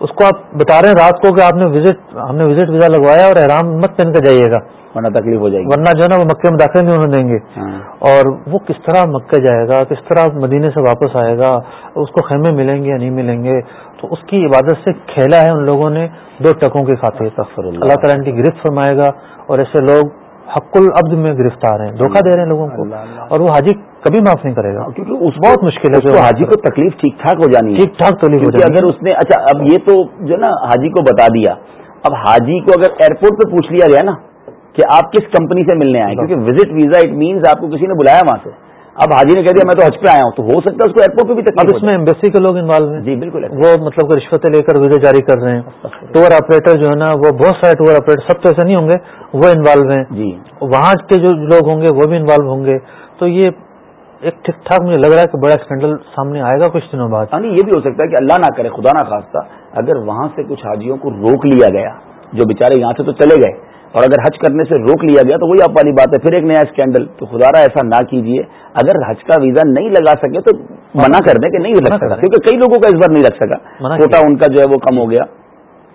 اس کو آپ بتا رہے ہیں رات کو کہ آپ نے وزٹ ہم نے وزٹ ویزا لگوایا اور احرام مت پہن کر جائیے گا۔ ورنہ تکلیف ہو جائے گی۔ ورنہ جو ہے نا وہ مکے میں داخلے نہیں ہونے دیں گے۔ ہاں۔ اور وہ کس طرح مکے جائے گا کس طرح مدینے سے واپس آئے گا اس کو خیمے ملیں گے یا نہیں ملیں گے تو اس کی عبادت سے کھیلا ہے ان لوگوں نے دو ٹکوں کی خاطر اللہ۔ تعالیٰ ان کی گرفت فرمائے گا اور ایسے لوگ حق العبد میں گرفتار ہیں دھوکہ دے رہے ہیں لوگوں کو۔ اور وہ حاجی کبھی معاف نہیں کرے گا۔ کیونکہ اس بہت مشکل ہے حاجی کو تکلیف ٹھیک ٹھاک ہو جانی ٹھیک ٹھاک تکلیف ہو جانی اگر اس نے اچھا اب یہ تو جو نا حاجی کو بتا دیا۔ اب حاجی کو اگر ایئرپورٹ پہ پوچھ لیا گیا نا کہ آپ کس کمپنی سے ملنے آئے کیونکہ وزٹ ویزا اٹ مینس آپ کو کسی نے بلایا وہاں سے۔ اب حاجی نے کہہ دیا میں تو حج پہ آیا ہوں تو ہو سکتا ہے اس کو ایئرپورٹ پہ بھی تک اس میں ایمبیسی کے لوگ انوالو ہیں۔ جی بالکل وہ مطلب کہ رشوتیں لے کر ویزے جاری کر رہے ہیں۔ ٹور آپریٹر جو ہے نا وہ بہت سارے ٹور آپریٹر سب تو ایسے نہیں ہوں گے وہ انوالو ہیں۔ جی۔ وہاں کے جو لوگ ہوں گے وہ بھی انوالو ہوں گے۔ تو یہ ایک ٹھیک ٹھاک مجھے لگ رہا ہے کہ بڑا اسکینڈل سامنے آئے گا کچھ دنوں بعد۔ یعنی یہ بھی ہو سکتا ہے کہ اللہ نہ کرے خدا نہ خواستہ اگر وہاں سے کچھ حاجیوں کو روک لیا گیا جو بےچارے یہاں سے تو چلے گئے اور اگر حج کرنے سے روک لیا گیا تو وہی آپ والی بات ہے پھر ایک نیا اسکینڈل تو خدا رہا ایسا نہ کیجیے اگر حج کا ویزا نہیں لگا سکے تو منع کر دیں کہ نہیں لگ سکا کیونکہ کئی لوگوں کا اس بار نہیں لگ سکا۔ کوٹا ان کا جو ہے وہ کم ہو گیا۔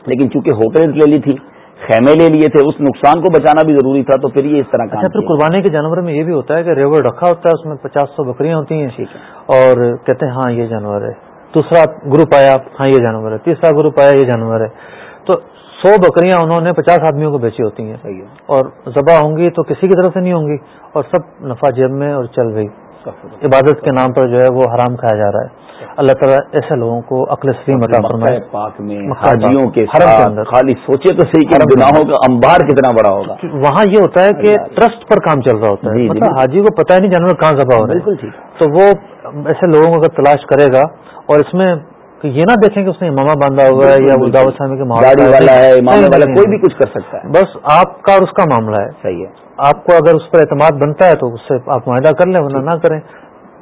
لیکن چونکہ ہوٹل لے لی تھی خیمے لے لیے تھے اس نقصان کو بچانا بھی ضروری تھا تو پھر یہ اس طرح کا اچھا، پھر قربانی کے جانور میں یہ بھی ہوتا ہے کہ ریور رکھا ہوتا ہے اس میں پچاس سو بکریاں ہوتی ہیں۔ اور کہتے ہیں ہاں یہ جانور ہے۔ دوسرا گروپ آیا ہاں یہ جانور ہے۔ تیسرا گروپ آیا یہ جانور ہے۔ سو بکریاں انہوں نے پچاس آدمیوں کو بیچی ہوتی ہیں اور ذبح ہوں گی تو کسی کی طرف سے نہیں ہوں گی اور سب نفع جیب میں اور چل گئی۔ عبادت کے نام پر جو ہے وہ حرام کھایا جا رہا ہے۔ اللہ تعالیٰ ایسے لوگوں کو عقل سلیم عطا فرمائے۔ پاک میں مکہ حاجیوں کے۔ خالی سوچے تو صحیح کہ گناہوں کا انبار کتنا بڑا ہوگا۔ وہاں یہ ہوتا ہے کہ۔ ٹرسٹ پر کام چل رہا ہوتا جی، ہے۔ جی، مطلب بالکل۔ حاجی کو پتہ ہی نہیں جانور کہاں ذبح ہو رہا ہے بالکل ٹھیک۔ تو وہ ایسے لوگوں کو اگر تلاش کرے گا اور اس میں کہ یہ نہ دیکھیں کہ اس نے امامہ باندھا ہوا ہے یا دعوت اسلامی کے گاڑی والا ہے امام والا کوئی۔ بھی کچھ کر سکتا ہے۔ بس آپ کا اور اس کا معاملہ ہے۔ صحیح ہے۔ آپ کو اگر اس پر اعتماد بنتا ہے تو اس سے آپ معاہدہ کر لیں ورنہ نہ کریں۔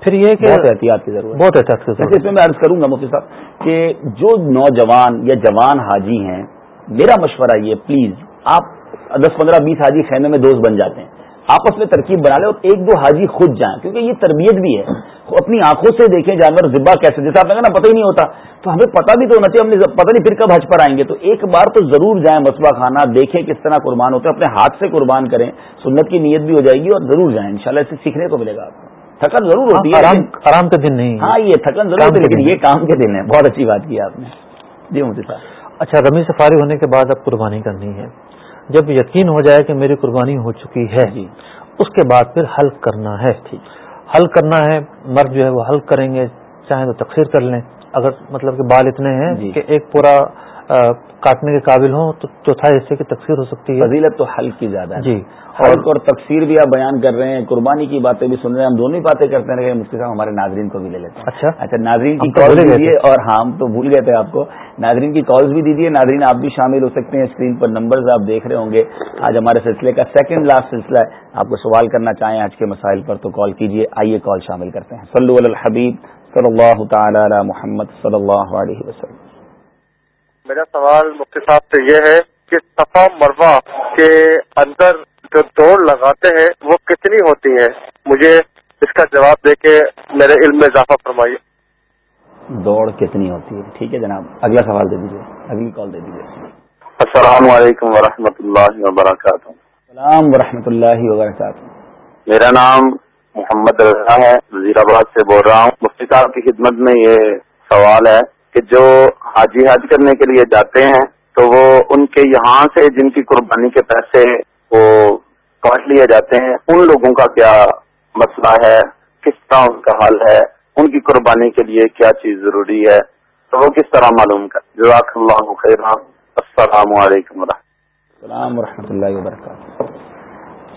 پھر یہ کہ بہت احتیاط کی ضرورت بہت احتیاط کی ضرورت اس میں میں عرض کروں گا مفتی صاحب کہ جو نوجوان یا جوان حاجی ہیں میرا مشورہ یہ پلیز آپ دس پندرہ بیس حاجی خیمے میں دوست بن جاتے ہیں۔ آپس میں ترکیب بنا لیں اور ایک دو حاجی خود جائیں کیونکہ یہ تربیت بھی ہے۔ اپنی آنکھوں سے دیکھیں جانور ذبح کیسے جیسا آپ نے کہا نا پتہ ہی نہیں ہوتا۔ تو ہمیں پتہ بھی تو ہونا چاہیے ہم نے پتہ نہیں پھر کب حج پر آئیں گے۔ تو ایک بار تو ضرور جائیں مسبہ خانہ دیکھیں کس طرح قربان ہوتے ہیں اپنے ہاتھ سے قربان کریں سنت کی نیت بھی ہو جائے گی اور ضرور جائیں۔ انشاءاللہ اس سے سیکھنے کو ملے گا آپ کو۔ تھکن ضرور ہوتی ہے آرام کا دن نہیں۔ ہاں یہ تھکن ضرور ہوتی ہے لیکن یہ کام کے دن ہے۔ بہت اچھی بات کی آپ نے۔ جی صاحب۔ اچھا رمی سے فارغ ہونے کے بعد اب قربانی کرنی ہے۔ جب یقین ہو جائے کہ میری قربانی ہو چکی ہے جی۔ اس کے بعد پھر حلق کرنا ہے۔ حل کرنا ہے مرد جو ہے وہ حل کریں گے چاہیں تو تقسیر کر لیں۔ اگر مطلب کہ بال اتنے ہیں جی۔ کہ ایک پورا کاٹنے کے قابل ہوں تو چوتھائی حصے کی تقسیر ہو سکتی ہے۔ فضیلت تو حل کی زیادہ ہے۔ جی۔ حلق اور تقسیر بھی آپ بیان کر رہے ہیں قربانی کی باتیں بھی سن رہے ہیں ہم دونوں ہی باتیں کرتے رہے مفتی صاحب ہمارے ناظرین کو بھی لے لیتے ہیں۔ اچھا۔ اچھا ناظرین کی کال دیجیے اور ہاں ہم تو بھول گئے تھے آپ کو۔ ناظرین کی کالز بھی دیجیے ناظرین آپ بھی شامل ہو سکتے ہیں اسکرین پر نمبرز آپ دیکھ رہے ہوں گے۔ آج ہمارے سلسلے کا سیکنڈ لاسٹ سلسلہ ہے۔ آپ کو سوال کرنا چاہیں آج کے مسائل پر تو کال کیجیے آئیے کال شامل کرتے ہیں۔ صلو علی الحبیب صلی اللہ تعالی علی محمد صلی اللہ علیہ وسلم۔ میرا سوال مفتی صاحب سے یہ ہے کہ صفا مروا کے اندر جو دوڑ لگاتے ہیں وہ کتنی ہوتی ہے مجھے اس کا جواب دے کے میرے علم میں اضافہ فرمائیے۔ دوڑ کتنی ہوتی ہے؟ ٹھیک ہے جناب اگلا سوال دے دیجیے اگلی کال دے دیجیے السلام علیکم ورحمۃ اللہ وبرکاتہ۔ السلام ورحمۃ اللہ وبرکاتہ۔ میرا نام محمد رضا ہے وزیر آباد سے بول رہا ہوں۔ مفتی صاحب کی خدمت میں یہ سوال ہے کہ جو حاجی حج کرنے کے لیے جاتے ہیں تو وہ ان کے یہاں سے جن کی قربانی کے پیسے وہ کاٹ لیے جاتے ہیں۔ ان لوگوں کا کیا مسئلہ ہے؟ کس طرح ان کا حل ہے؟ ان کی قربانی کے لیے کیا چیز ضروری ہے؟ تو وہ کس طرح معلوم کر جزاک اللہ خیر السلام علیکم ورحمۃ السلام ورحمۃ اللہ وبرکاتہ۔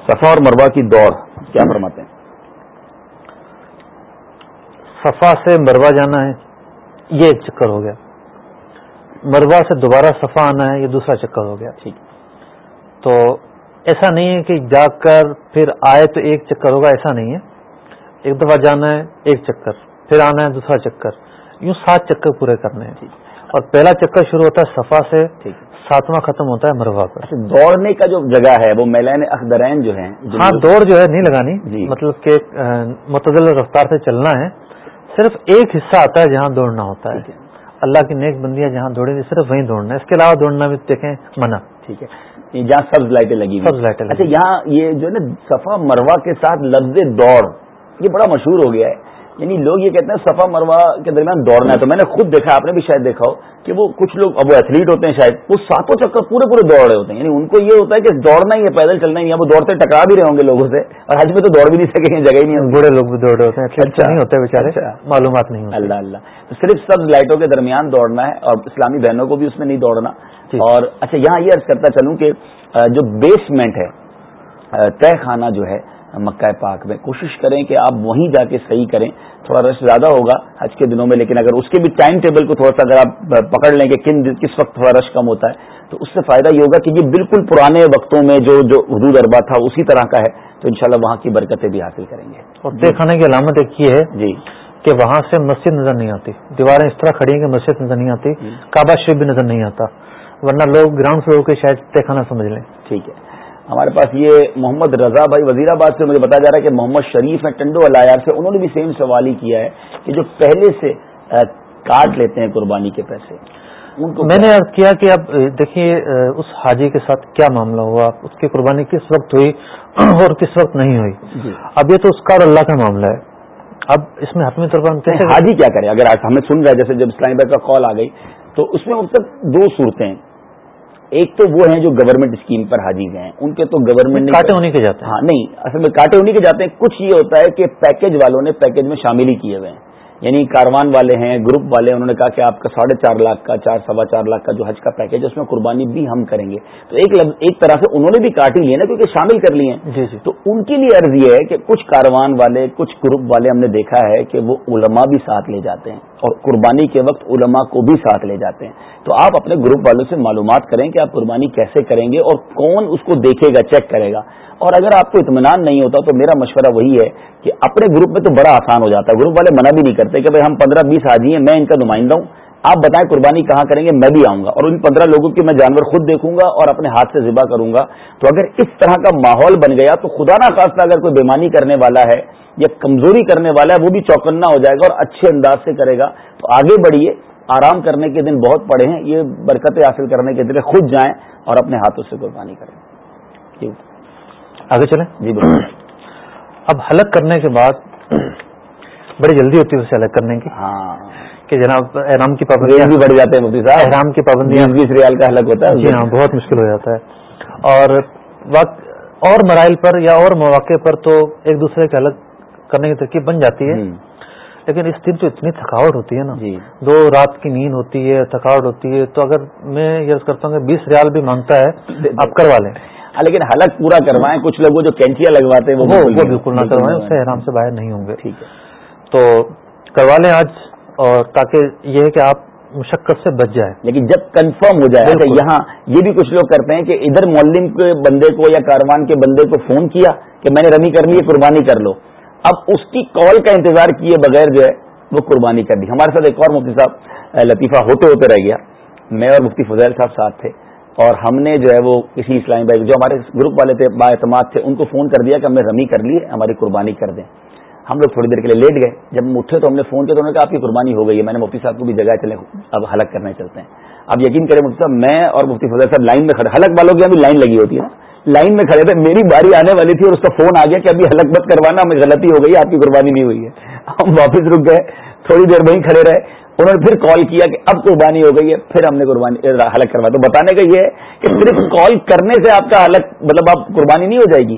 صفا اور مروا کی دوڑ کیا فرماتے ہیں؟ صفا سے مروا جانا ہے یہ ایک چکر ہو گیا۔ مروا سے دوبارہ صفا آنا ہے یہ دوسرا چکر ہو گیا ٹھیک۔ تو ایسا نہیں ہے کہ جا کر پھر آئے تو ایک چکر ہوگا ایسا نہیں ہے۔ ایک دفعہ جانا ہے ایک چکر پھر آنا ہے دوسرا چکر۔ یوں سات چکر پورے کرنے ہیں۔ اور پہلا چکر شروع ہوتا ہے صفا سے ساتواں ختم ہوتا ہے مروا پر۔ اچھا دوڑنے کا جو جگہ ہے وہ میلین اخدرین جو جن ہاں دوڑ جو ہے نہیں لگانی۔ جی۔ مطلب کہ متدل رفتار سے چلنا ہے۔ صرف ایک حصہ آتا ہے جہاں دوڑنا ہوتا ہے۔ اللہ کی نیک بندیاں جہاں دوڑیں گی صرف وہیں دوڑنا ہے۔ اس کے علاوہ دوڑنا بھی دیکھیں منع۔ ٹھیک ہے۔ جہاں سبز لائٹیں لگی سبز لائٹیں اچھا یہاں یہ جو ہے نا صفا مروا کے ساتھ لفظ دوڑ یہ بڑا مشہور ہو گیا ہے۔ یعنی لوگ یہ کہتے ہیں صفا مروا کے درمیان دوڑنا ہے۔ تو میں نے خود دیکھا آپ نے بھی شاید دیکھا ہو کہ وہ کچھ لوگ اب وہ ایتھلیٹ ہوتے ہیں شاید وہ ساتوں چکر پورے پورے دوڑ رہے ہوتے ہیں۔ یعنی ان کو یہ ہوتا ہے کہ دوڑنا ہی ہے پیدل چلنا ہی ہے۔ وہ دوڑتے ٹکرا بھی رہے ہوں گے لوگوں سے اور حج میں تو دوڑ بھی نہیں سکیں گے جگہ ہی نہیں بوڑھے لوگ بھی دوڑ رہے ہوتے ہیں اچھا۔ نہیں ہوتے بیچارے اچھا۔ معلومات نہیں اللہ اللہ۔ تو صرف سبز لائٹوں کے درمیان دوڑنا ہے اور اسلامی بہنوں کو بھی اس میں نہیں دوڑنا۔ جی۔ اور اچھا یہاں یہ عرض کرتا چلوں کہ جو بیسمنٹ ہے طے خانہ جو ہے مکہ پاک میں۔ کوشش کریں کہ آپ وہیں جا کے صحیح کریں۔ تھوڑا رش زیادہ ہوگا حج کے دنوں میں لیکن اگر اس کے بھی ٹائم ٹیبل کو تھوڑا سا اگر آپ پکڑ لیں کہ کن کس وقت تھوڑا رش کم ہوتا ہے تو اس سے فائدہ یہ ہوگا کہ یہ بالکل پرانے وقتوں میں جو جو حدود اربا تھا اسی طرح کا ہے۔ تو انشاءاللہ وہاں کی برکتیں بھی حاصل کریں گے۔ اور خانے کی علامت ایک یہ ہے جی۔ کہ وہاں سے مسجد نظر نہیں آتی۔ دیواریں اس طرح کھڑی ہیں کہ مسجد نظر نہیں آتی۔ کعبہ شریف بھی نظر نہیں آتا۔ ورنہ لوگ گراؤنڈ فلور کے شاید خانہ سمجھ لیں۔ ٹھیک ہے۔ ہمارے پاس یہ محمد رضا بھائی وزیر آباد سے مجھے بتایا جا رہا ہے کہ محمد شریف ہیں ٹنڈو الایار سے انہوں نے بھی سیم سوال ہی کیا ہے کہ جو پہلے سے کاٹ لیتے ہیں قربانی کے پیسے ان کو میں نے عرض کیا کہ اب دیکھیے اس حاجی کے ساتھ کیا معاملہ ہوا؟ اس کی قربانی کس وقت ہوئی *clears throat* اور کس وقت نہیں ہوئی؟ جی۔ اب یہ تو اس کا اور اللہ کا معاملہ ہے۔ اب اس میں حتمی طور پر ہم کیسے حاجی کیا کرے اگر ہمیں سن رہا ہے جیسے جب اسلامی بھائی کا کال آ گئی تو اس میں مطلب دو صورتیں ہیں۔ ایک تو وہ ہیں جو گورنمنٹ اسکیم پر حاجی گئے ہیں۔ ان کے تو گورنمنٹ کاٹے ہونے کے جاتے ہیں۔ ہاں نہیں اصل میں کاٹے ہونے کے جاتے ہیں۔ کچھ یہ ہوتا ہے کہ پیکج والوں نے پیکج میں شامل ہی کیے ہوئے ہیں۔ یعنی کاروان والے ہیں گروپ والے انہوں نے کہا کہ آپ کا ساڑھے چار لاکھ کا چار سوا چار لاکھ کا جو حج کا پیکج ہے اس میں قربانی بھی ہم کریں گے۔ تو ایک ایک طرح سے انہوں نے بھی کاٹ ہی لیے نا کیونکہ شامل کر لیے ہیں۔ جی جی۔ تو ان کے لیے عرض یہ ہے کہ کچھ کاروان والے کچھ گروپ والے ہم نے دیکھا ہے کہ وہ علماء بھی ساتھ لے جاتے ہیں۔ اور قربانی کے وقت علماء کو بھی ساتھ لے جاتے ہیں۔ تو آپ اپنے گروپ والوں سے معلومات کریں کہ آپ قربانی کیسے کریں گے اور کون اس کو دیکھے گا، چیک کرے گا۔ اور اگر آپ کو اطمینان نہیں ہوتا تو میرا مشورہ وہی ہے کہ اپنے گروپ میں تو بڑا آسان ہو جاتا ہے۔ گروپ والے منع بھی نہیں کرتے کہ بھائی ہم پندرہ بیس حاجی ہیں، میں ان کا نمائندہ ہوں۔ آپ بتائیں قربانی کہاں کریں گے، میں بھی آؤں گا اور ان پندرہ لوگوں کی میں جانور خود دیکھوں گا اور اپنے ہاتھ سے ذبح کروں گا۔ تو اگر اس طرح کا ماحول بن گیا تو خدا نہ خاصہ اگر کوئی بیمانی کرنے والا ہے یا کمزوری کرنے والا ہے وہ بھی چوکنا ہو جائے گا اور اچھے انداز سے کرے گا۔ تو آگے بڑھیے آرام کرنے کے دن بہت پڑے ہیں یہ برکتیں حاصل کرنے کے دن خود جائیں اور اپنے ہاتھوں سے قربانی کریں۔ جی آگے چلیں۔ جی بالکل۔ اب حلق کرنے کے بعد بڑی جلدی ہوتی ہے اسے الگ کرنے کی۔ ہاں۔ کہ جناب احرام کی ریٹ پابندی بھی بڑھ جاتے ہیں مفتی صاحب۔ احرام کی پابندی بیس ریال کا حلق ہوتا ہے۔ جی ہاں بہت مشکل ہو جاتا ہے۔ اور وقت اور مراحل پر یا اور مواقع پر تو ایک دوسرے کے الگ کرنے کی ترکیب بن جاتی ہے۔ لیکن اس دن تو اتنی تھکاوٹ ہوتی ہے نا۔ جی۔ دو رات کی نیند ہوتی ہے تھکاوٹ ہوتی ہے۔ تو اگر میں یہ کرتا ہوں کہ بیس ریال بھی مانگتا ہے آپ کروا لیں۔ ہاں لیکن حلق پورا کروائیں۔ کچھ لوگ جو کینچیاں لگواتے ہیں وہ بالکل نہ کروائیں اس سے احرام سے باہر نہیں ہوں گے۔ ٹھیک ہے۔ تو کروا لیں آج اور تاکہ یہ ہے کہ آپ مشقت سے بچ جائیں۔ لیکن جب کنفرم ہو جائے بالکل۔ کہ یہاں یہ بھی کچھ لوگ کرتے ہیں کہ ادھر مولم کے بندے کو یا کاروان کے بندے کو فون کیا کہ میں نے رمی کر لی ہے قربانی کر لو۔ اب اس کی کال کا انتظار کیے بغیر جو ہے وہ قربانی کر دی۔ ہمارے ساتھ ایک اور مفتی صاحب لطیفہ ہوتے ہوتے رہ گیا۔ میں اور مفتی فضیل صاحب ساتھ تھے اور ہم نے جو ہے وہ کسی اسلامی بھائی، جو ہمارے گروپ والے تھے، با اعتماد تھے، ان کو فون کر دیا کہ ہم نے رمی کر لی ہے ہماری قربانی کر دیں۔ ہم لوگ تھوڑی دیر کے لیے لیٹ گئے۔ جب ہم اٹھے تو ہم نے فون کیا تو انہوں نے کہا، آپ کی قربانی ہو گئی ہے۔ میں نے مفتی صاحب کو بھی جگہ چلے اب حلق کرنے چلتے ہیں۔ اب یقین کریں مفتی صاحب، میں اور مفتی فضل صاحب لائن میں کھڑے، حلق والوں کی ابھی لائن لگی ہوتی ہے۔ نا لائن میں کھڑے تھے میری باری آنے والی تھی اور اس کا فون آ گیا کہ ابھی حلق مت کروانا ہمیں غلطی ہو گئی آپ کی قربانی نہیں ہوئی ہے۔ ہم واپس رک گئے تھوڑی دیر وہیں کھڑے رہے۔ انہوں نے پھر کال کیا کہ اب قربانی ہو گئی ہے پھر ہم نے قربانی حلق کروایا تو بتانے کا یہ ہے کہ صرف کال کرنے سے آپ کا حلق مطلب آپ قربانی نہیں ہو جائے گی۔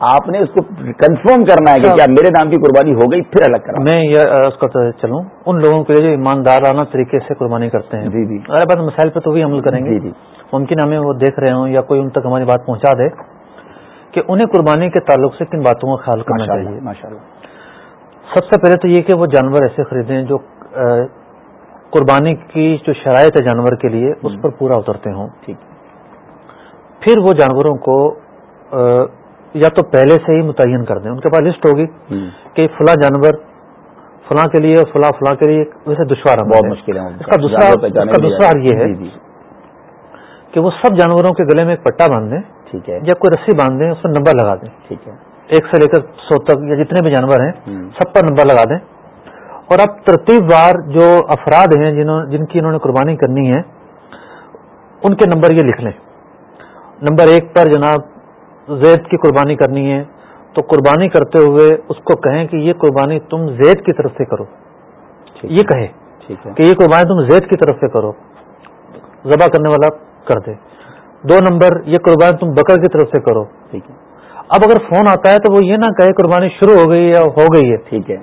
آپ نے اس کو کنفرم کرنا ہے کہ کیا میرے نام کی قربانی ہو گئی پھر الگ کرنا میں یہ عرض کرتا چلوں۔ ان لوگوں کے لیے جو ایماندارانہ طریقے سے قربانی کرتے ہیں۔ جی جی۔ ہمارے پاس مسائل پہ تو بھی عمل کریں گے۔ جی جی۔ ممکن ہمیں وہ دیکھ رہے ہوں یا کوئی ان تک ہماری بات پہنچا دے کہ انہیں قربانی کے تعلق سے کن باتوں کا خیال کرنا چاہیے۔ سب سے پہلے تو یہ کہ وہ جانور ایسے خریدیں جو قربانی کی جو شرائط ہے جانور کے لیے اس پر پورا اترتے ہوں۔ پھر وہ جانوروں کو یا تو پہلے سے ہی متعین کر دیں۔ ان کے پاس لسٹ ہوگی ہے کہ فلاں جانور فلاں کے لیے فلاں فلاں کے لیے ویسے دشوار عمل بہت ہے۔ مشکل ہے۔ اس کا دوسرا۔ حل یہ ہے جی جی۔ کہ وہ سب جانوروں کے گلے میں ایک پٹا باندھ دیں ٹھیک ہے۔ یا کوئی رسی باندھ دیں اس پر نمبر لگا دیں۔ ٹھیک ہے۔ ایک سے لے کر سو تک یا جتنے بھی جانور ہیں۔ سب پر نمبر لگا دیں۔ اور اب ترتیب وار جو افراد ہیں جنہوں جن کی انہوں نے قربانی کرنی ہے ان کے نمبر یہ لکھ لیں۔ نمبر ایک پر جناب زید کی قربانی کرنی ہے تو قربانی کرتے ہوئے اس کو کہیں کہ یہ قربانی تم زید کی طرف سے کرو۔ یہ کہے کہ یہ قربانی تم زید کی طرف سے کرو۔ ذبح کرنے والا کر دے۔ دو نمبر یہ قربانی تم بکر کی طرف سے کرو۔ ٹھیک ہے۔ اب اگر فون آتا ہے تو وہ یہ نہ کہے قربانی شروع ہو گئی یا ہو گئی ہے۔ ٹھیک ہے۔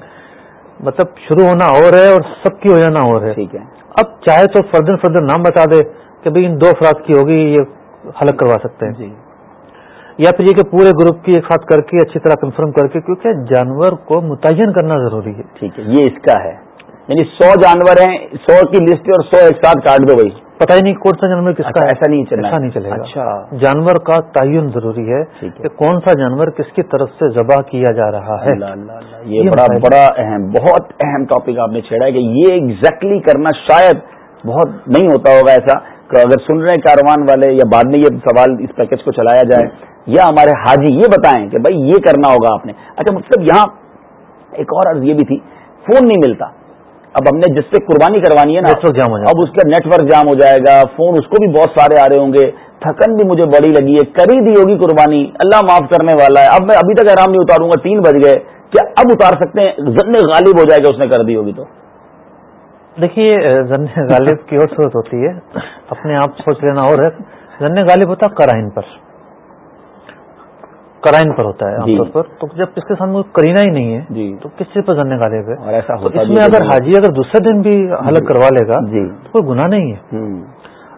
مطلب شروع ہونا اور ہے اور سب کی ہو جانا اور ہے۔ ٹھیک ہے۔ اب چاہے تو فردن فردن نام بتا دے کہ بھئی ان دو افراد کی ہوگی یہ حلق کروا سکتے ہیں۔ جی۔ یا پھر یہ کہ پورے گروپ کی ایک ساتھ کر کے اچھی طرح کنفرم کر کے کیونکہ جانور کو متعین کرنا ضروری ہے۔ ٹھیک ہے۔ یہ اس کا ہے۔ یعنی سو جانور ہیں سو کی لسٹ اور سو ایک ساتھ کاٹ دو بھائی پتہ ہی نہیں کون سا جانور کس کا اچھا، ایسا نہیں چلنا ایسا نہیں چلے گا۔ اچھا۔ جانور کا تعین ضروری ہے کہ کون سا جانور کس کی طرف سے ذبح کیا جا رہا ہے۔ یہ بڑا بڑا اہم بہت اہم ٹاپک آپ نے چھیڑا ہے کہ یہ ایگزیکٹلی کرنا شاید بہت نہیں ہوتا ہوگا ایسا کہ اگر سن رہے ہیں کاروان والے یا بعد میں یہ سوال اس پیکج کو چلایا جائے یا ہمارے حاجی یہ بتائیں کہ بھائی یہ کرنا ہوگا آپ نے۔ اچھا مطلب یہاں ایک اور عرض یہ بھی تھی فون نہیں ملتا۔ اب ہم نے جس سے قربانی کروانی ہے نا نیٹ ورک جام ہو جائے اب اس کا نیٹ ورک جام ہو جائے گا فون اس کو بھی بہت سارے آ رہے ہوں گے۔ تھکن بھی مجھے بڑی لگی ہے۔ کری دی ہوگی قربانی۔ اللہ معاف کرنے والا ہے۔ اب میں ابھی تک آرام نہیں اتاروں گا تین بج گئے۔ کیا اب اتار سکتے ہیں؟ زن غالب ہو جائے گا اس نے کر دی ہوگی تو۔ دیکھیے زن غالب کی اور صورت ہوتی ہے۔ اپنے آپ سوچ لینا اور ہے۔ ذن غالب ہوتا کرائن پر۔ کرائن پر ہوتا ہے عام جی۔ طور پر۔ تو جب اس کے سامنے کرینا ہی نہیں ہے جی۔ تو کس چیز پر ایسا تو ہوتا اس میں اگر حاجی اگر دوسرے دن بھی حلق کروا لے گا جی۔ تو کوئی گناہ نہیں ہے۔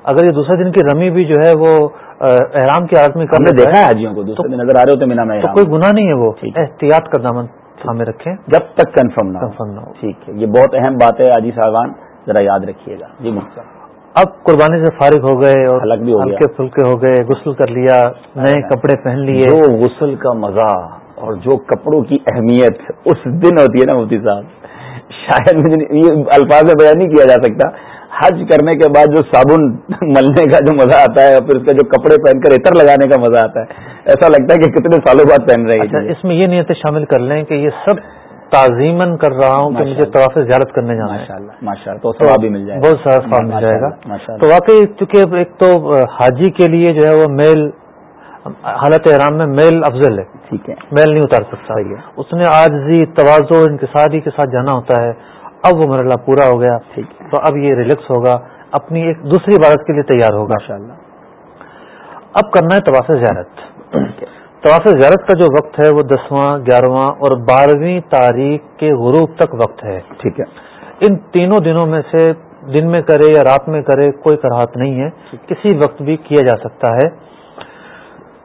اگر یہ دوسرے دن کی رمی بھی جو ہے وہ احرام کی حالت میں کر ہم نے لیتا دیکھا ہے حاجیوں کو دوسرے دن نظر آ رہے ہوتے مینا میں تو کوئی گناہ نہیں ہے وہ۔ احتیاط کا دامن تھامے رکھیں۔ جب تک کنفرم نہ ہو۔ کنفرم نہ ہو۔ ٹھیک ہے۔ یہ بہت اہم بات ہے حاجی صاحبان ذرا یاد رکھیے گا۔ جی مختار اب قربانی سے فارغ ہو گئے اور بھی ہو۔ ہلکے پھلکے ہو گئے غسل کر لیا نئے کپڑے پہن لیے۔ جو غسل کا مزہ اور جو کپڑوں کی اہمیت اس دن ہوتی ہے نا مفتی صاحب شاید مجھے یہ الفاظ میں بیان نہیں کیا جا سکتا۔ حج کرنے کے بعد جو صابن ملنے کا جو مزہ آتا ہے اور پھر اس کا جو کپڑے پہن کر عطر لگانے کا مزہ آتا ہے ایسا لگتا ہے کہ کتنے سالوں بعد پہن رہے اچھا ہیں اس میں یہ نیتیں شامل کر لیں کہ یہ سب تعظیمن کر رہا ہوں کہ مجھے۔ طواف زیارت کرنے جانا ہے۔ تو ثواب بھی مل جائے گا۔ بہت سارا ثواب مل جائے گا۔ تو واقعی چونکہ ایک تو حاجی کے لیے جو ہے وہ میل حالت احرام میں میل افضل ہے۔ ٹھیک ہے۔ میل نہیں اتار سکتا۔ اس نے آجزی توازو انکساری کے ساتھ جانا ہوتا ہے۔ اب وہ مرحلہ پورا ہو گیا۔ تو اب یہ ریلیکس ہوگا۔ اپنی ایک دوسری عبادت کے لیے تیار ہوگا۔ اب کرنا ہے طواف زیارت۔ ٹھیک ہے۔ طواف زیارت کا جو وقت ہے وہ دسواں گیارہواں اور بارہویں تاریخ کے غروب تک وقت ہے۔ ٹھیک ہے۔ ان تینوں دنوں میں سے دن میں کرے یا رات میں کرے کوئی کراہت نہیں ہے کسی وقت بھی کیا جا سکتا ہے۔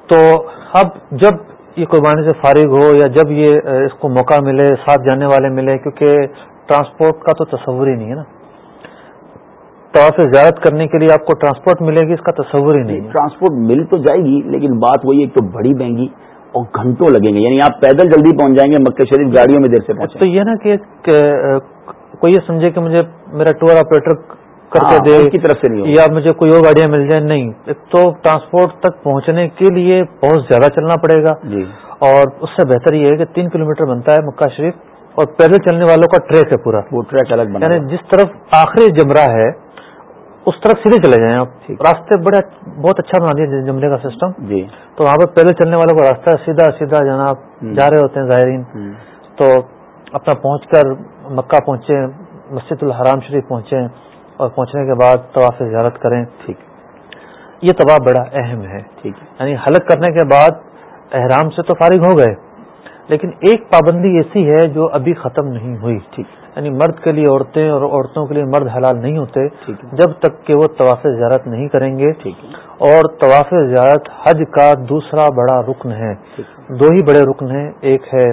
تو اب جب یہ قربانی سے فارغ ہو یا جب یہ اس کو موقع ملے ساتھ جانے والے ملے کیونکہ ٹرانسپورٹ کا تو تصور ہی نہیں ہے نا۔ طواف زیارت کرنے کے لیے آپ کو ٹرانسپورٹ ملے گی اس کا تصور ہی نہیں ٹرانسپورٹ مل تو جائے گی لیکن بات وہی ایک تو بڑی مہنگی اور گھنٹوں لگیں گے یعنی آپ پیدل جلدی پہنچ جائیں گے مکہ شریف گاڑیوں میں دیر سے تو پہنچیں یہ نا کہ کوئی یہ سمجھے کہ مجھے میرا ٹور آپریٹر کر کے ہاں، دے کی طرف سے نہیں یا مجھے کوئی اور گاڑیاں مل جائیں نہیں۔ تو ٹرانسپورٹ تک پہنچنے کے لیے بہت زیادہ چلنا پڑے گا۔ جی۔ اور اس سے بہتر یہ ہے کہ تین کلومیٹر بنتا ہے مکہ شریف اور پیدل چلنے والوں کا ٹریک ہے پورا۔ وہ ٹریک الگ یعنی جس طرف آخری جمرہ ہے اس طرف سیدھے چلے جائیں آپ۔ راستے بڑے بہت اچھا بنا دیا جمرے کا سسٹم جی۔ تو وہاں پہ پیدل چلنے والوں کا راستہ سیدھا سیدھا جناب۔ جا رہے ہوتے ہیں زائرین۔ تو اپنا پہنچ کر مکہ پہنچے مسجد الحرام شریف پہنچے اور پہنچنے کے بعد طواف زیارت کریں۔ ٹھیک۔ یہ طواف بڑا اہم ہے۔ ٹھیک۔ ہے یعنی حلق کرنے کے بعد احرام سے تو فارغ ہو گئے۔ لیکن ایک پابندی ایسی ہے جو ابھی ختم نہیں ہوئی۔ ٹھیک۔ یعنی مرد کے لیے عورتیں اور عورتوں کے لیے مرد حلال نہیں ہوتے جب تک کہ وہ طواف زیارت نہیں کریں گے۔ اور طواف زیارت حج کا دوسرا بڑا رکن ہے۔ دو ہی بڑے رکن ہیں۔ ایک ہے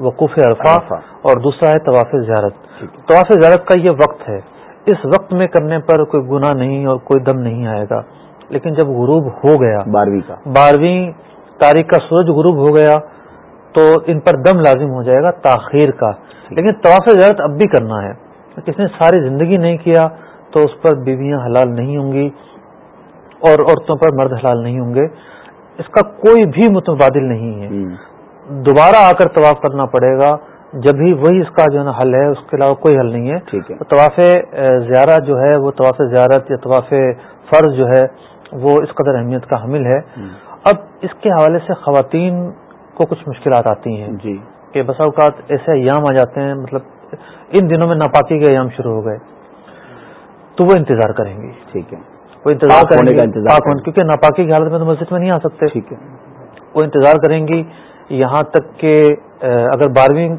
وقوف عرفہ۔ اور دوسرا ہے طواف زیارت۔ طواف زیارت کا یہ وقت ہے۔ اس وقت میں کرنے پر کوئی گناہ نہیں اور کوئی دم نہیں آئے گا۔ لیکن جب غروب ہو گیا بارہویں کا۔ بارہویں تاریخ کا سورج غروب ہو گیا تو ان پر دم لازم ہو جائے گا تاخیر کا۔ لیکن طواف زیارت اب بھی کرنا ہے۔ کسی نے ساری زندگی نہیں کیا تو اس پر بیویاں حلال نہیں ہوں گی اور عورتوں پر مرد حلال نہیں ہوں گے۔ اس کا کوئی بھی متبادل نہیں ہے۔ دوبارہ آ کر طواف کرنا پڑے گا۔ جب ہی وہی اس کا جو ہے نا حل ہے اس کے علاوہ کوئی حل نہیں ہے۔ طواف زیارت جو ہے وہ طواف زیارت یا طواف فرض جو ہے وہ اس قدر اہمیت کا حامل ہے۔ اب اس کے حوالے سے خواتین کو کچھ مشکلات آتی ہیں۔ جی۔ کہ بسا اوقات ایسے ایام آ جاتے ہیں مطلب ان دنوں میں ناپاکی کے ایام شروع ہو گئے۔ تو وہ انتظار کریں گی ٹھیک ہے۔ وہ انتظار کریں ہونے- کیونکہ ناپاکی کی حالت میں تو مسجد میں نہیں آ سکتے۔ ٹھیک ہے۔ وہ انتظار کریں گی یہاں تک کہ اگر بارہویں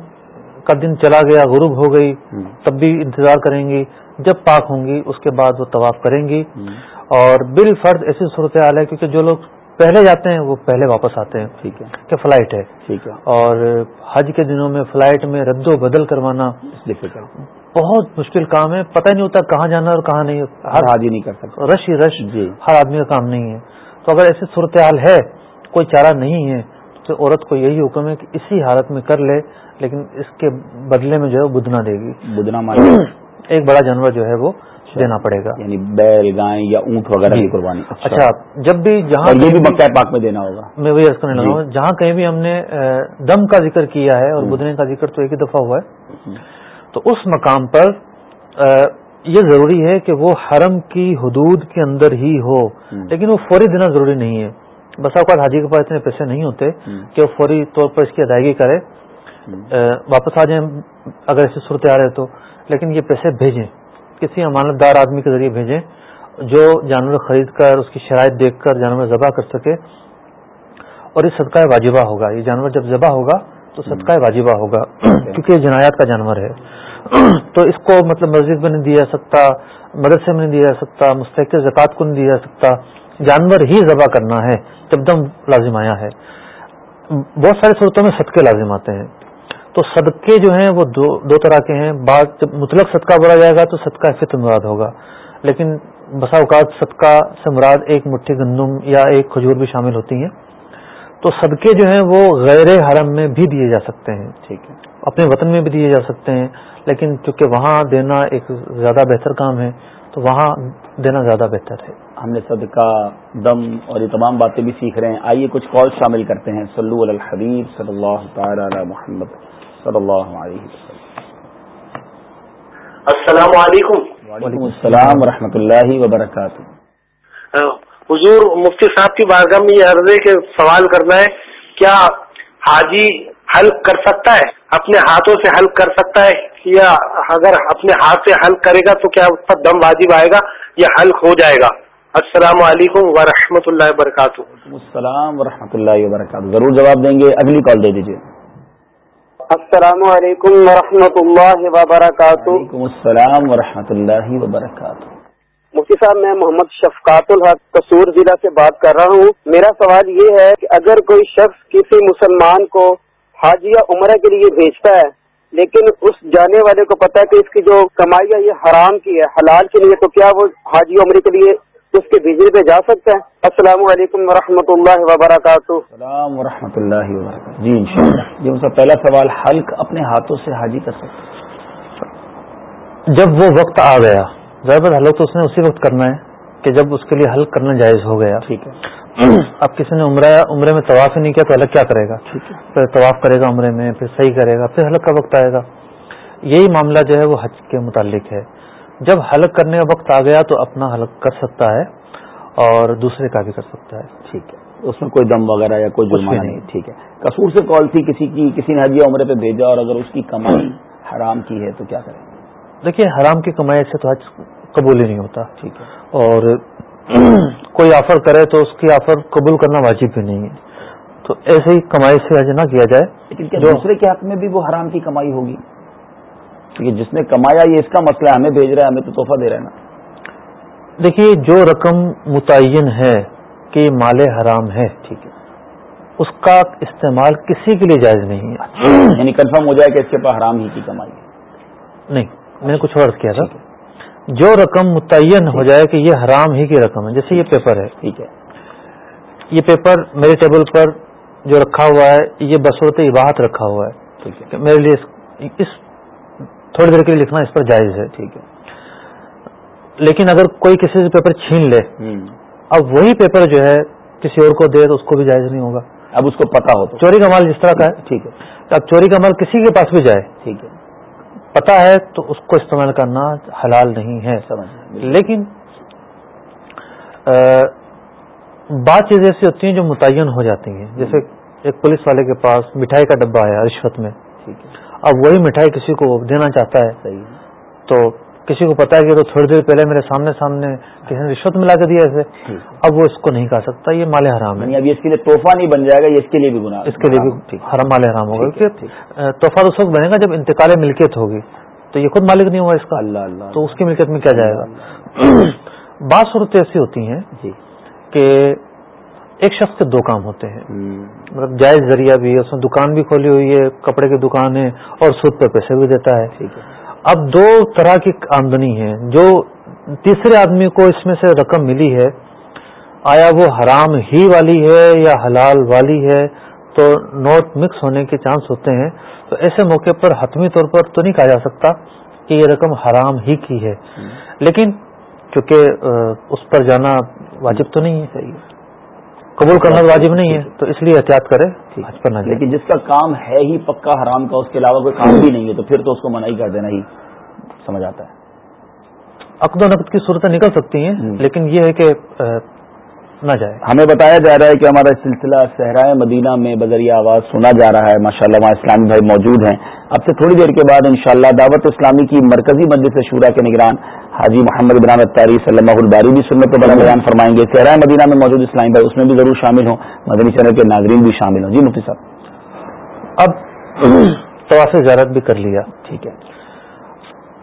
کا دن چلا گیا غروب ہو گئی۔ تب بھی انتظار کریں گی جب پاک ہوں گی اس کے بعد وہ طواف کریں گی۔ اور بال فرض ایسی صورتحال ہے کیونکہ جو لوگ پہلے جاتے ہیں وہ پہلے واپس آتے ہیں۔ ٹھیک ہے۔ کہ فلائٹ ہے۔ ٹھیک ہے۔ اور حج کے دنوں میں فلائٹ میں رد و بدل کروانا بہت مشکل کام ہے۔ پتہ نہیں ہوتا کہاں جانا اور کہاں نہیں۔ ہر حاجی نہیں کر سکتا رش ہی رش۔ جی۔ ہر آدمی کا کام نہیں ہے۔ تو اگر ایسی صورتحال ہے کوئی چارہ نہیں ہے تو عورت کو یہی حکم ہے کہ اسی حالت میں کر لے لیکن اس کے بدلے میں جو ہے بدنا دے گی۔ بدنا *clears throat* ایک بڑا جانور جو ہے وہ دینا پڑے گا۔ یعنی بیل گائے یا اونٹ وغیرہ جی۔ کی قربانی۔ اچھا۔ جب بھی جہاں یہ بھی مکہ پاک میں دینا ہوگا۔ میں وہی عرض کرنے لگا ہوں جہاں کہیں بھی ہم نے دم کا ذکر کیا ہے اور۔ بدنے کا ذکر تو ایک ہی دفعہ ہوا ہے۔ تو اس مقام پر یہ ضروری ہے کہ وہ حرم کی حدود کے اندر ہی ہو۔ لیکن وہ فوری دینا ضروری نہیں ہے۔ بسا اوقات حاجی کے پاس اتنے پیسے نہیں ہوتے۔ کہ وہ فوری طور پر اس کی ادائیگی کرے۔ واپس آ جائیں اگر ایسی صورت آ رہے تو۔ لیکن یہ پیسے بھیجیں۔ کسی امانت دار آدمی کے ذریعے بھیجیں جو جانور خرید کر، اس کی شرائط دیکھ کر جانور ذبح کر سکے اور یہ صدقہ واجبہ ہوگا۔ یہ جانور جب ذبح ہوگا تو صدقہ واجبہ ہوگا، کیونکہ یہ جنایات کا جانور ہے۔ *clears throat* تو اس کو مطلب مسجد میں نہیں دیا جا سکتا، مدرسے میں نہیں دیا جا سکتا مستحق زکوٰۃ کو نہیں دیا جا سکتا۔ جانور ہی ذبح کرنا ہے، جب دم لازم آیا ہے۔ بہت ساری صورتوں میں صدقے لازم آتے ہیں۔ تو صدقے جو ہیں وہ دو دو طرح کے ہیں۔ بعض جب مطلق صدقہ بڑھا جائے گا تو صدقہ فطر مراد ہوگا۔ لیکن بسا اوقات صدقہ سے مراد ایک مٹھی گندم یا ایک کھجور بھی شامل ہوتی ہیں۔ تو صدقے جو ہیں وہ غیر حرم میں بھی دیے جا سکتے ہیں، ٹھیک ہے۔ اپنے وطن میں بھی دیے جا سکتے ہیں، لیکن چونکہ وہاں دینا ایک زیادہ بہتر کام ہے، تو وہاں دینا زیادہ بہتر ہے۔ ہم نے صدقہ، دم اور یہ تمام باتیں بھی سیکھ رہے ہیں۔ آئیے کچھ کال شامل کرتے ہیں۔ صلو علی الحبیب صلی اللہ تعالی علی محمد۔ صلی اللہ علیہ وسلم. السلام علیکم. وعلیکم السلام ورحمۃ اللہ وبرکاتہ. حضور مفتی صاحب کی بارگاہ میں یہ عرض ہے کہ سوال کرنا ہے کیا حاجی حل کر سکتا ہے؟ اپنے ہاتھوں سے حل کر سکتا ہے؟ یا اگر اپنے ہاتھ سے حل کرے گا تو کیا اس پر دم واجب آئے گا؟ یا حل ہو جائے گا؟ السلام علیکم ورحمۃ اللہ وبرکاتہ. السلام ورحمۃ اللہ وبرکاتہ. ضرور جواب دیں گے اگلی کال دے دیجیے السلام علیکم ورحمۃ اللہ وبرکاتہ۔ وعلیکم السلام ورحمۃ اللہ وبرکاتہ۔ مفتی صاحب میں محمد شفقات الحق قصور ضلع سے بات کر رہا ہوں۔ میرا سوال یہ ہے کہ اگر کوئی شخص کسی مسلمان کو حج یا عمرہ کے لیے بھیجتا ہے لیکن اس جانے والے کو پتا ہے کہ اس کی جو کمائی ہے یہ حرام کی ہے حلال کے لیے تو کیا وہ حاجی عمرے کے لیے اس کے بھیجنے پہ جا سکتا ہے۔ السلام علیکم ورحمۃ اللہ وبرکاتہ۔ السلام ورحمۃ اللہ وبرکاتہ۔ جی انشاءاللہ۔ جی ان کا پہلا سوال حلق اپنے ہاتھوں سے حاجی کر سکتے جب وہ وقت آ گیا ضرور حلق تو اس نے اسی وقت کرنا ہے کہ جب اس کے لیے حلق کرنا جائز ہو گیا۔ ٹھیک ہے۔ *clears throat* اب کسی نے عمرہ عمرے میں طواف ہی نہیں کیا تو حلق کیا کرے گا؟ ٹھیک ہے۔ پھر طواف کرے گا عمرے میں پھر صحیح کرے گا پھر حلق کا وقت آئے گا۔ یہی معاملہ جو ہے وہ حج کے متعلق ہے۔ جب حلق کرنے کا وقت آ گیا تو اپنا حلق کر سکتا ہے اور دوسرے کا بھی کر سکتا ہے۔ ٹھیک ہے۔ اس میں کوئی دم وغیرہ یا کوئی جرمانہ نہیں۔ ٹھیک ہے۔ کسور سے کال تھی کسی کی کسی نے حجیہ عمرے پہ بھیجا اور اگر اس کی کمائی حرام کی ہے تو کیا کریں؟ دیکھیے حرام کی کمائی سے تو حج قبول ہی نہیں ہوتا۔ ٹھیک ہے۔ اور *clears throat* کوئی آفر کرے تو اس کی آفر قبول کرنا واجب بھی نہیں ہے۔ تو ایسے ہی کمائی سے حج نہ کیا جائے۔ لیکن دوسرے کے حق میں بھی وہ حرام کی کمائی ہوگی؟ کیونکہ جس نے کمایا یہ اس کا مسئلہ ہمیں بھیج رہا ہے ہمیں تو تحفہ دے رہا ہے نا۔ دیکھیے جو رقم متعین ہے کہ یہ مال حرام ہے ٹھیک ہے اس کا استعمال کسی کے لیے جائز نہیں ہے۔ *coughs* یعنی کنفرم ہو جائے کہ اس کے پاس حرام ہی کی کمائی ہے۔ نہیں میں نے کچھ اور کیا تھا۔ جو رقم متعین ہو جائے کہ یہ حرام ہی کی رقم ہے جیسے یہ پیپر ہے۔ ٹھیک ہے۔ یہ پیپر میرے ٹیبل پر جو رکھا ہوا ہے یہ بصورت اباحت رکھا ہوا ہے۔ ٹھیک ہے۔ میرے لیے اس تھوڑی دیر کے لیے لکھنا اس پر جائز ہے ٹھیک ہے۔ لیکن اگر کوئی کسی سے پیپر چھین لے اب وہی پیپر جو ہے کسی اور کو دے تو اس کو بھی جائز نہیں ہوگا۔ اب اس کو پتا ہو چوری کا مال جس طرح کا ہے ٹھیک ہے۔ تو اب چوری کا مال کسی کے پاس بھی جائے ٹھیک ہے۔ پتا ہے تو اس کو استعمال کرنا حلال نہیں ہے۔ لیکن بعض چیزیں ایسی ہوتی ہیں جو متعین ہو جاتی ہیں۔ جیسے ایک پولیس والے کے پاس مٹھائی کا ڈبہ آیا رشوت میں۔ اب وہی مٹھائی کسی کو دینا چاہتا ہے تو کسی کو پتا ہے کہ تو تھوڑی دیر پہلے میرے سامنے سامنے کسی نے رشوت ملا کے دیا اسے۔ اب وہ اس کو نہیں کھا سکتا یہ مال حرام یعنی ہے اب یہ اس کے لیے تحفہ نہیں بن جائے گا یہ اس کے لیے بھی گناہ اس کے لیے بھی حرام۔ مال حرام ہوگا۔ تحفہ تو اس وقت بنے گا جب انتقال ملکیت ہوگی۔ تو یہ خود مالک نہیں ہوگا اس کا۔ اللہ اللہ تو اس کی ملکیت میں کیا جائے گا؟ *clears throat* بعض صورتیں ایسی ہوتی ہیں جی۔ کہ ایک شخص کے دو کام ہوتے ہیں۔ مطلب جائز ذریعہ بھی ہے اس نے دکان بھی کھولی ہوئی ہے کپڑے کی دکان ہے اور سود پہ پیسے بھی دیتا ہے۔ اب دو طرح کی آمدنی ہے جو تیسرے آدمی کو اس میں سے رقم ملی ہے آیا وہ حرام ہی والی ہے یا حلال والی ہے تو نوٹ مکس ہونے کے چانس ہوتے ہیں۔ تو ایسے موقع پر حتمی طور پر تو نہیں کہا جا سکتا کہ یہ رقم حرام ہی کی ہے۔ لیکن چونکہ اس پر جانا واجب تو نہیں ہے۔ صحیح ہے۔ قبول کرنا واجب نہیں ہے تو اس لیے احتیاط کرے حج پر نہ لیکن جس کا کام ہے ہی پکا حرام کا اس کے علاوہ کوئی کام بھی نہیں ہے تو پھر تو اس کو منائی کر دینا ہی سمجھ آتا ہے۔ عقد و نقد کی صورتیں نکل سکتی ہیں۔ لیکن یہ ہے کہ نہ جائے۔ ہمیں بتایا جا رہا ہے کہ ہمارا سلسلہ صحرائے مدینہ میں بذریعہ آواز سنا جا رہا ہے۔ ماشاء اللہ وہاں اسلامی بھائی موجود ہیں۔ اب سے تھوڑی دیر کے بعد انشاءاللہ دعوت اسلامی کی مرکزی مجلس شورا کے نگران حاجی محمد ابران تاری صلی اللہ الباری بھی سننے کو بڑا بیان فرمائیں گے۔ صحرائے مدینہ میں موجود اسلامی بھائی اس میں بھی ضرور شامل ہوں۔ مدنی چینل کے ناظرین بھی شامل ہوں۔ جی مفتی صاحب۔ اب طواف زیارت بھی کر لیا۔ ٹھیک ہے۔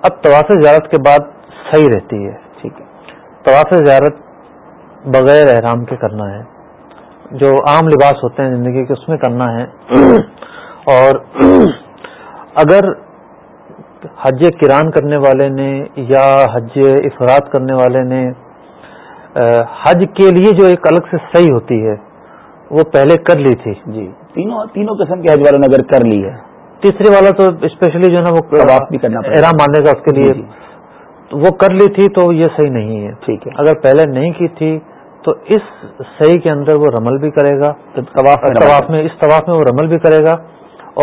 اب طواف زیارت کے بعد صحیح رہتی ہے۔ ٹھیک ہے۔ طواف زیارت بغیر احرام کے کرنا ہے۔ جو عام لباس ہوتے ہیں زندگی کے اس میں کرنا ہے۔ اور اگر حج کران کرنے والے نے یا حج افراد کرنے والے نے حج کے لیے جو ایک الگ سے صحیح ہوتی ہے وہ پہلے کر لی تھی۔ جی۔ تینوں تینوں قسم کے حج والوں نے اگر کر لی ہے۔ تیسری والا تو اسپیشلی جو ہے نا وہ بھی کرنا احرام ماننے کا اس کے لیے۔ جی، جی۔ وہ کر لی تھی تو یہ صحیح نہیں ہے۔ ٹھیک ہے۔ اگر پہلے نہیں کی تھی تو اس صحیح کے اندر وہ رمل بھی کرے گا طواف میں اس طواف میں وہ رمل بھی کرے گا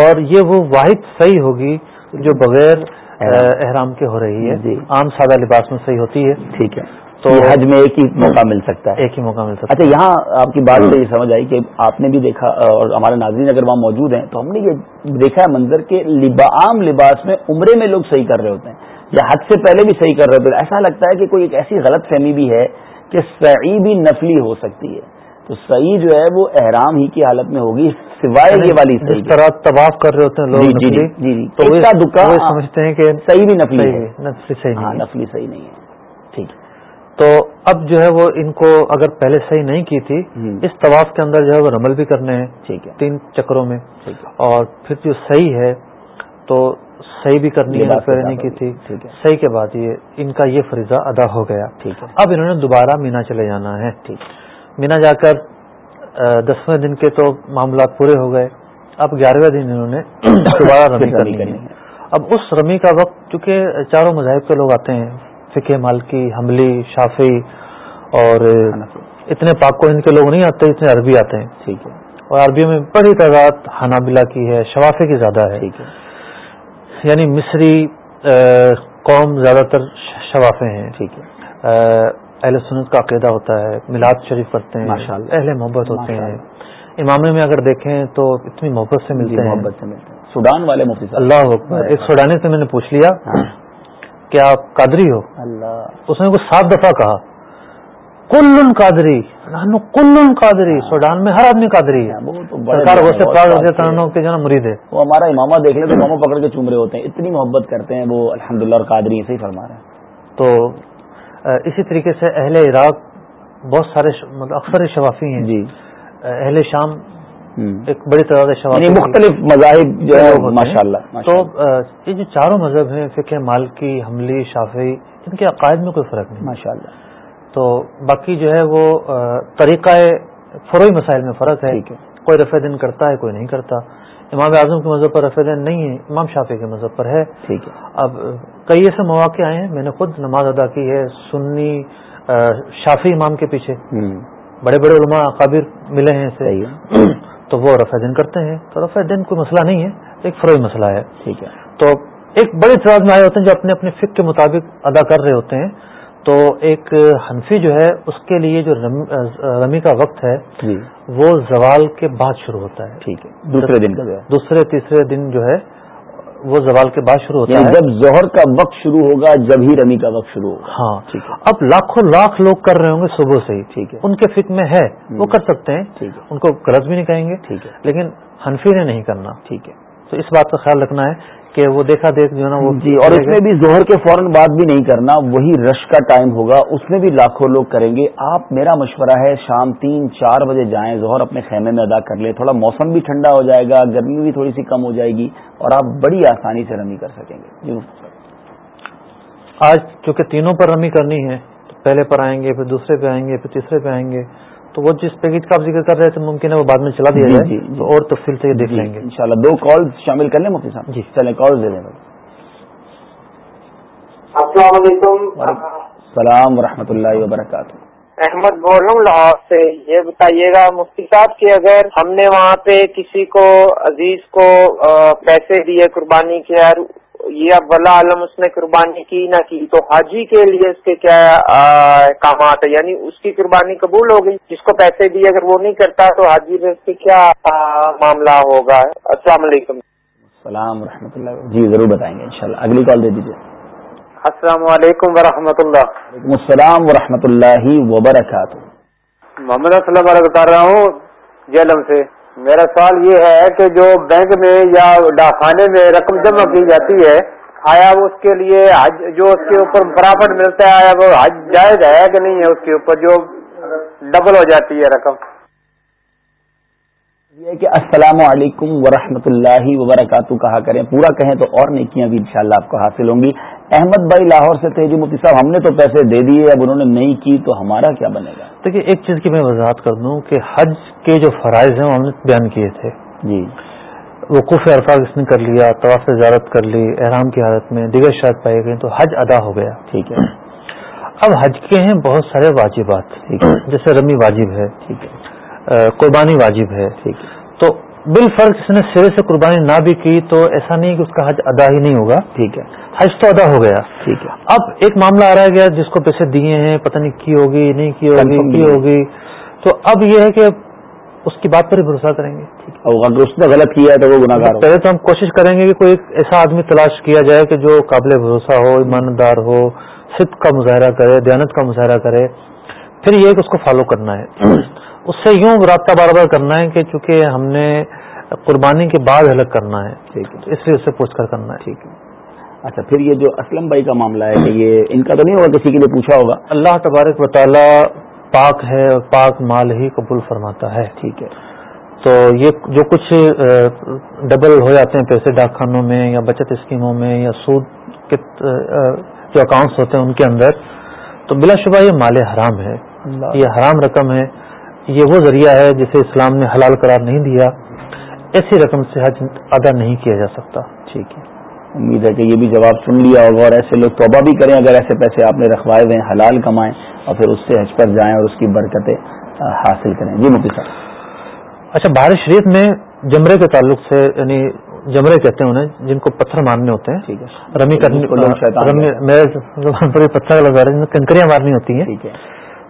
اور یہ وہ واحد صحیح ہوگی جو بغیر احرام. کے ہو رہی ہے۔ جی. عام سادہ لباس میں صحیح ہوتی ہے۔ ٹھیک ہے۔ تو حج میں ایک ہی موقع مل سکتا ہے۔ ایک ہی موقع مل سکتا اچھا یہاں آپ کی بات سے یہ سمجھ آئی کہ آپ نے بھی دیکھا اور ہمارے ناظرین اگر وہاں موجود ہیں تو ہم نے یہ دیکھا ہے منظر کہ عام لباس میں عمرے میں لوگ صحیح کر رہے ہوتے ہیں یا حج سے پہلے بھی صحیح کر رہے ہوتے ہیں۔ ایسا لگتا ہے کہ کوئی ایک ایسی غلط فہمی بھی ہے کہ سعی بھی نفلی ہو سکتی ہے۔ تو صحیح جو ہے وہ احرام ہی کی حالت میں ہوگی سوائے یعنی یہ والی جس طرح طواف کر رہے ہوتے ہیں لوگ جی جی جی جی تو وہ دکا سمجھتے ہیں کہ صحیح بھی نفلی ہے۔ نفلی صحیح ہاں نہیں ہے۔ نفلی صحیح نہیں ہے۔ ٹھیک۔ تو اب جو ہے وہ ان کو اگر پہلے صحیح نہیں کی تھی۔ اس طواف کے اندر جو ہے وہ رمل بھی کرنے ہیں ٹھیک ہے۔ تین چکروں میں۔ اور پھر جو صحیح ہے تو صحیح بھی کرنی ہے نہیں کی۔ تھی۔ صحیح کے بعد یہ ان کا یہ فریضہ ادا ہو گیا۔ اب انہوں نے دوبارہ مینا چلے جانا ہے۔ ٹھیک۔ مینا جا کر دسویں دن کے تو معاملات پورے ہو گئے۔ اب گیارہویں دن انہوں نے *coughs* دوبارہ رمی کرنی ہے۔ اب اس رمی کا وقت چونکہ چاروں مذاہب کے لوگ آتے ہیں فقہ مالکی حملی شافی اور اتنے پاک کو ان کے لوگ نہیں آتے اتنے عربی آتے ہیں۔ ٹھیک ہے۔ اور عربیوں میں بڑی تعداد حنابلہ کی ہے شوافے کی زیادہ ہے۔ ٹھیک ہے۔ یعنی مصری قوم زیادہ تر شوافے ہیں۔ ٹھیک ہے۔ اہل سنت کا عقیدہ ہوتا ہے میلاد شریف کرتے ہیں اہل محبت ہوتے ہیں۔ امامے میں اگر دیکھیں تو اتنی محبت سے جی ملتے ہیں۔ محبت سے ملتے ہیں۔ سودان والے مفتی اللہ اکبر۔ ایک سوڈانی سے میں نے پوچھ لیا ہاں۔ کہ آپ قادری ہو؟ اللہ۔ اس نے کچھ سات دفعہ کہا۔ کلن قادری نانو کلن قادری سوڈان میں ہر آدمی قادری ہے۔ سرکار کے جو مرید ہے۔ وہ ہمارا امامہ دیکھ لیں تو امامہ پکڑ کے چوم رہے ہوتے ہیں۔ اتنی محبت کرتے ہیں وہ الحمدللہ اور قادری سے ہی فرما رہے ہیں۔ تو اسی طریقے سے اہل عراق بہت سارے مطلب اکثر شوافی ہیں۔ جی۔ اہ، اہل شام۔ ایک بڑی تعداد شوافی یعنی مختلف مذاہب جو ہے۔ ماشاء اللہ تو یہ جو چاروں مذہب ہیں فقہ مالکی حملی شافعی ان کے عقائد میں کوئی فرق نہیں۔ ماشاء اللہ تو باقی جو ہے وہ طریقہ فروئی مسائل میں فرق ہے کوئی رفع دن کرتا ہے کوئی نہیں کرتا۔ امام اعظم کے مذہب پر رفع دن نہیں ہے امام شافی کے مذہب پر ہے۔ ٹھیک ہے۔ اب کئی ایسے مواقع آئے ہیں میں نے خود نماز ادا کی ہے سنی شافی امام کے پیچھے۔ بڑے بڑے علماء اکابر ملے ہیں اسے *clears throat* تو وہ رفع دن کرتے ہیں۔ تو رفع دن کوئی مسئلہ نہیں ہے ایک فروئی مسئلہ ہے۔ ٹھیک ہے۔ تو ایک بڑی تعداد میں آئے ہوتے ہیں جو اپنے اپنے فک کے مطابق ادا کر رہے ہوتے ہیں۔ تو ایک حنفی جو ہے اس کے لیے جو رم- رمی کا وقت ہے جی۔ وہ زوال کے بعد شروع ہوتا ہے۔ ٹھیک ہے۔ دوسرے دن کا۔ دوسرے تیسرے دن جو ہے وہ زوال کے بعد شروع ہوتا یعنی ہے۔ جب ظہر کا وقت شروع ہوگا جب ہی رمی کا وقت شروع ہوگا۔ ہاں۔ اب لاکھوں لاکھ لوگ کر رہے ہوں گے صبح سے ہی۔ ٹھیک ہے۔ ان کے فک میں ہے وہ کر سکتے ہیں۔ ٹھیک ہے۔ ان کو غلط بھی نہیں کہیں گے۔ ٹھیک ہے۔ لیکن حنفی نے نہیں کرنا۔ ٹھیک ہے۔ تو اس بات کا خیال رکھنا ہے کہ وہ دیکھا دیکھ جو ہے نا وہ جی اور اس میں بھی ظہر کے فوراً بعد بھی نہیں کرنا وہی رش کا ٹائم ہوگا اس میں بھی لاکھوں لوگ کریں گے۔ آپ میرا مشورہ ہے شام تین چار بجے جائیں ظہر اپنے خیمے میں ادا کر لیں۔ تھوڑا موسم بھی ٹھنڈا ہو جائے گا گرمی بھی تھوڑی سی کم ہو جائے گی اور آپ بڑی آسانی سے رمی کر سکیں گے۔ جی۔ آج چونکہ تینوں پر رمی کرنی ہے پہلے پر آئیں گے پھر دوسرے پہ آئیں گے پھر تیسرے پہ آئیں گے۔ تو وہ جس پیکج کا آپ ذکر کر رہے تھے ممکن ہے وہ بعد میں چلا دیا جی، جائے جی، جی۔ تو اور تفصیل سے یہ دیکھ لیں گے۔ انشاءاللہ دو کال شامل کر لیں مفتی صاحب؟ جی۔ چلیں کال دے دیں السلام علیکم۔ السلام ورحمۃ اللہ وبرکاتہ۔ احمد بول رہا ہوں لاہور سے۔ یہ بتائیے گا مفتی صاحب کہ اگر ہم نے وہاں پہ کسی کو عزیز کو پیسے دیے قربانی کے یہ اب ولا عالم اس نے قربانی کی نہ کی تو حاجی کے لیے اس کے کیا احکامات ہے یعنی اس کی قربانی قبول ہو گئی جس کو پیسے دیے اگر وہ نہیں کرتا تو حاجی میں اس کے کیا معاملہ ہوگا؟ السلام علیکم۔ السلام و رحمۃ اللہ۔ جی ضرور بتائیں گے انشاءاللہ۔ اگلی کال دے دیجیے السلام علیکم ورحمۃ اللہ۔ وعلیکم السلام و رحمۃ اللہ وبرکاتہ۔ محمد السلام علیکم بتا رہا ہوں جیلم سے۔ میرا سوال یہ ہے کہ جو بینک میں یا ڈاکخانے میں رقم جمع کی جاتی ہے، آیا وہ اس کے لیے حج، جو اس کے اوپر پرافٹ ملتا ہے، آیا وہ حج جائز ہے کہ نہیں ہے اس کے اوپر، جو ڈبل ہو جاتی ہے رقم؟ یہ کہ السلام علیکم ورحمۃ اللہ وبرکاتہ، کہا کریں، پورا کہیں تو اور نیکیاں بھی انشاءاللہ آپ کو حاصل ہوں گی۔ احمد بھائی لاہور سے تھے جی مفتی صاحب ہم نے تو پیسے دے دیے اب انہوں نے نہیں کی تو ہمارا کیا بنے گا؟ دیکھیے ایک چیز کی میں وضاحت کر دوں کہ حج کے جو فرائض ہیں وہ ہم نے بیان کیے تھے۔ جی۔ وقوف عرفہ اس نے کر لیا طواف زیارت کر لی احرام کی حالت میں دیگر شاید پائے گئے تو حج ادا ہو گیا۔ ٹھیک ہے۔ اب حج کے ہیں بہت سارے واجبات ٹھیک ہے۔ جیسے رمی واجب ہے ٹھیک ہے۔ قربانی واجب ہے۔ ٹھیک ہے۔ بال فرق اس نے سرے سے قربانی نہ بھی کی تو ایسا نہیں کہ اس کا حج ادا ہی نہیں ہوگا۔ ٹھیک ہے۔ حج تو ادا ہو گیا۔ ٹھیک ہے۔ اب ایک معاملہ آ رہا گیا جس کو پیسے دیے ہیں پتہ نہیں کی ہوگی نہیں کی ہوگی کی ہوگی۔ تو اب یہ ہے کہ اس کی بات پر ہی بھروسہ کریں گے۔ اگر اس نے غلط کیا ہے تو وہ گناہ پہلے تو ہم کوشش کریں گے کہ کوئی ایسا آدمی تلاش کیا جائے کہ جو قابل بھروسہ ہو ایماندار ہو صدق کا مظاہرہ کرے دیانت کا مظاہرہ کرے۔ پھر یہ کہ اس کو فالو کرنا ہے۔ *clears throat* اس سے یوں رابطہ بار بار کرنا ہے کہ چونکہ ہم نے قربانی کے بعد الگ کرنا ہے ٹھیک ہے۔ اس لیے اس سے پوچھ کر کرنا ہے۔ ٹھیک ہے۔ اچھا پھر یہ جو اسلم بھائی کا معاملہ ہے کہ یہ ان کا تو نہیں ہوگا کسی کے لیے پوچھا ہوگا؟ اللہ تبارک و تعالی پاک ہے اور پاک مال ہی قبول فرماتا ہے۔ ٹھیک ہے۔ تو یہ جو کچھ ڈبل ہو جاتے ہیں پیسے ڈاک خانوں میں یا بچت اسکیموں میں یا سود کے جو اکاؤنٹس ہوتے ہیں ان کے اندر تو بلا شبہ یہ مال حرام ہے۔ یہ حرام رقم ہے۔ یہ وہ ذریعہ ہے جسے اسلام نے حلال قرار نہیں دیا ایسی رقم سے حج ادا نہیں کیا جا سکتا۔ ٹھیک ہے۔ امید ہے کہ یہ بھی جواب سن لیا ہوگا اور ایسے لوگ توبہ بھی کریں اگر ایسے پیسے آپ نے رکھوائے ہوئے ہیں حلال کمائیں اور پھر اس سے حج پر جائیں اور اس کی برکتیں حاصل کریں۔ جی مفتی صاحب۔ اچھا بہار شریف میں جمرے کے تعلق سے یعنی جمرے کہتے ہیں انہیں جن کو پتھر مارنے ہوتے ہیں۔ ٹھیک ہے۔ رمی پر پتھر کنکریاں مارنی ہوتی ہیں۔ ٹھیک ہے۔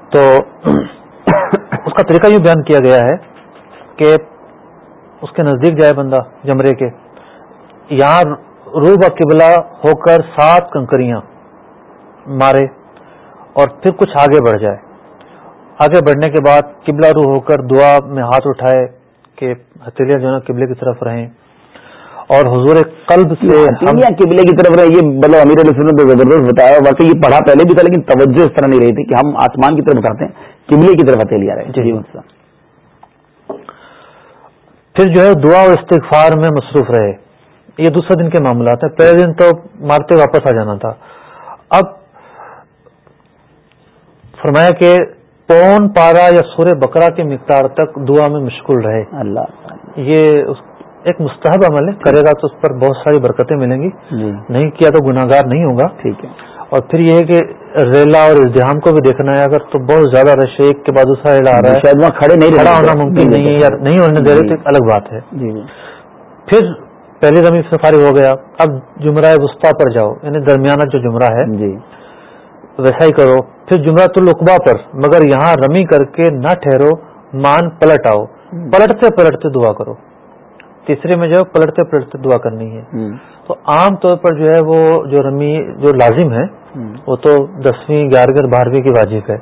تو اس کا طریقہ یوں بیان کیا گیا ہے کہ اس کے نزدیک جائے بندہ جمرے کے، یہاں روبہ قبلہ ہو کر سات کنکریاں مارے اور پھر کچھ آگے بڑھ جائے۔ آگے بڑھنے کے بعد قبلہ رو ہو کر دعا میں ہاتھ اٹھائے کہ ہتھیلیاں جو ہے نا قبلے کی طرف رہیں۔ اور حضور قلب سے قبلے کی طرف رہے یہ مطلب امیر علیہ نے زبردست بتایا۔ واقعی یہ پڑھا پہلے بھی تھا، لیکن توجہ اس طرح نہیں رہی تھی کہ ہم آسمان کی طرف اٹھاتے ہیں۔ قبلے کی طرف ہتھیلی آ رہے ہیں۔ جی۔ پھر جو ہے دعا اور استغفار میں مصروف رہے۔ یہ دوسرے دن کے معاملات ہیں۔ پہلے دن تو مارتے واپس آ جانا تھا۔ اب فرمایا کہ پون پارا یا سورہ بکرا کی مقدار تک دعا میں مشغول رہے۔ اللہ۔ یہ ایک مستحب عمل ہے۔ کرے گا تو اس پر بہت ساری برکتیں ملیں گی۔ جی۔ نہیں کیا تو گناگار نہیں ہوگا۔ ٹھیک ہے۔ اور پھر یہ ہے کہ ریلا اور ازدحام کو بھی دیکھنا ہے اگر تو بہت زیادہ رش ہے ایک کے بعد دوسرا ریلا آ رہا ہے۔ شاید وہاں کھڑے نہیں کھڑا ہونا۔ ممکن نہیں ہے یا نہیں ہونے دے رہے تو ایک الگ بات ہے۔ جی جی۔ پھر پہلی رمی سے فارغ ہو گیا۔ اب جمرہ وسطی پر جاؤ یعنی درمیانہ جو جمرہ ہے جی۔ ویسا ہی کرو۔ پھر جمرہ القبا پر مگر یہاں رمی کر کے نہ ٹھہرو مان پلٹ آؤ۔ پلٹتے پلٹتے دعا کرو۔ تیسرے میں جو ہے پلٹتے پلٹتے دعا کرنی ہے۔ تو عام طور پر جو ہے وہ جو رمی جو لازم ہے وہ تو دسویں گیارہویں بارہویں کی واجب ہے۔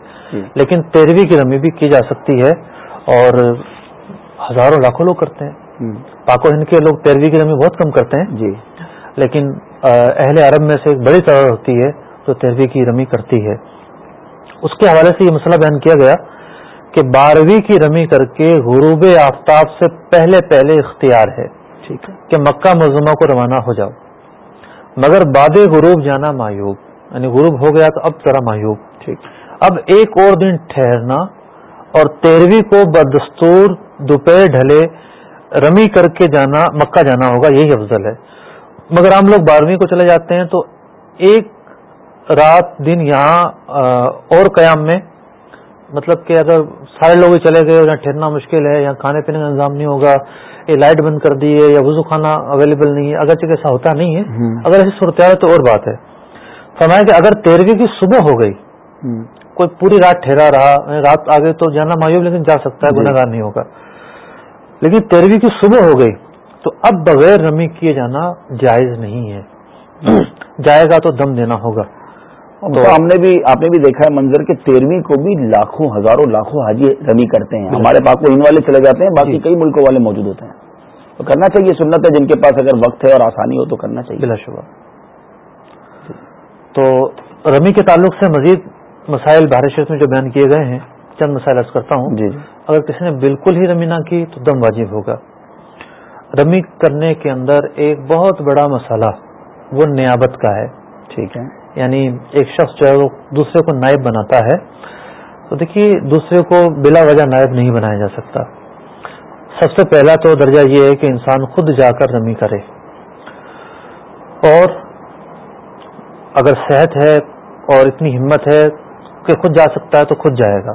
لیکن تیرہویں کی رمی بھی کی جا سکتی ہے اور ہزاروں لاکھوں لوگ کرتے ہیں۔ پاک و ہند کے لوگ تیرہویں کی رمی بہت کم کرتے ہیں۔ جی۔ لیکن اہل عرب میں سے ایک بڑی تعداد ہوتی ہے جو تیرہویں کی رمی کرتی ہے۔ اس کے حوالے سے یہ مسئلہ بیان کیا گیا کہ بارہویں کی رمی کر کے غروب آفتاب سے پہلے پہلے اختیار ہے ٹھیک ہے۔ کہ مکہ مزمہ کو روانہ ہو جاؤ۔ مگر بعد غروب جانا معیوب یعنی غروب ہو گیا تو اب ذرا معیوب۔ ٹھیک۔ اب ایک اور دن ٹھہرنا اور تیرہویں کو بدستور دوپہر ڈھلے رمی کر کے جانا مکہ جانا ہوگا یہی افضل ہے۔ مگر ہم لوگ بارہویں کو چلے جاتے ہیں تو ایک رات دن یہاں اور قیام میں مطلب کہ اگر سارے لوگ چلے گئے یہاں ٹھہرنا مشکل ہے یا کھانے پینے کا انتظام نہیں ہوگا کہ لائٹ بند کر دی ہے یا وضو خانہ اویلیبل نہیں ہے اگرچہ ایسا ہوتا نہیں ہے اگر ایسی صورتحال تو اور بات ہے۔ فرمایا کہ اگر تیرہویں کی صبح ہو گئی کوئی پوری رات ٹھہرا رہا رات آگے تو جانا مایوب لیکن جا سکتا ہے جی۔ گناہ گار نہیں ہوگا۔ لیکن تیرہویں کی صبح ہو گئی تو اب بغیر رمی کیے جانا جائز نہیں ہے۔ *clears throat* جائے گا تو دم دینا ہوگا۔ تو ہم نے بھی آپ نے بھی دیکھا ہے منظر کے تیرہویں کو بھی لاکھوں ہزاروں لاکھوں حاجی رمی کرتے ہیں۔ ہمارے پاس ان والے چلے جاتے ہیں باقی جی۔ کئی ملکوں والے موجود ہوتے ہیں۔ تو کرنا چاہیے سنت ہے جن کے پاس اگر وقت ہے اور آسانی ہو تو کرنا چاہیے۔ بلا شبہ۔ تو رمی کے تعلق سے مزید مسائل بھارت شریف میں جو بیان کیے گئے ہیں چند مسائل عرض کرتا ہوں۔ جی۔ اگر کسی نے بالکل ہی رمی نہ کی تو دم واجب ہوگا۔ رمی کرنے کے اندر ایک بہت بڑا مسئلہ وہ نیابت کا ہے۔ ٹھیک ہے۔ یعنی ایک شخص جو ہے وہ دوسرے کو نائب بناتا ہے، تو دیکھیے دوسرے کو بلا وجہ نائب نہیں بنایا جا سکتا۔ سب سے پہلا تو درجہ یہ ہے کہ انسان خود جا کر رمی کرے۔ اور اگر صحت ہے اور اتنی ہمت ہے کہ خود جا سکتا ہے تو خود جائے گا۔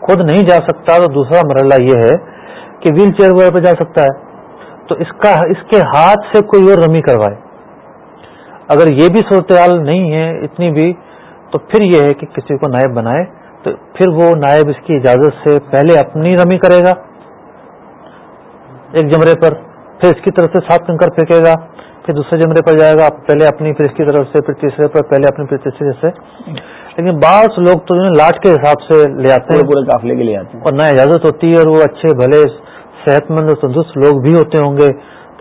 خود نہیں جا سکتا تو دوسرا مرحلہ یہ ہے کہ ویل چیئر وغیرہ پہ جا سکتا ہے۔ تو اس کا، اس کے ہاتھ سے کوئی اور رمی کروائے۔ اگر یہ بھی صورتحال نہیں ہے اتنی بھی تو پھر یہ ہے کہ کسی کو نائب بنائے تو پھر وہ نائب اس کی اجازت سے پہلے اپنی رمی کرے گا ایک جمرے پر پھر اس کی طرف سے سات کنکر پھینکے گا پھر دوسرے جمرے پر جائے گا پہلے اپنی پھر اس کی طرف سے پھر تیسرے پر پہلے اپنی پھر تیسرے سے۔ لیکن بعض لوگ تو لاٹ کے حساب سے لے آتے ہیں۔ پورے قافلے کے لیے آتے ہیں۔ اور نہ اجازت ہوتی ہے اور وہ اچھے بھلے صحت مند اور تندرست لوگ بھی ہوتے ہوں گے۔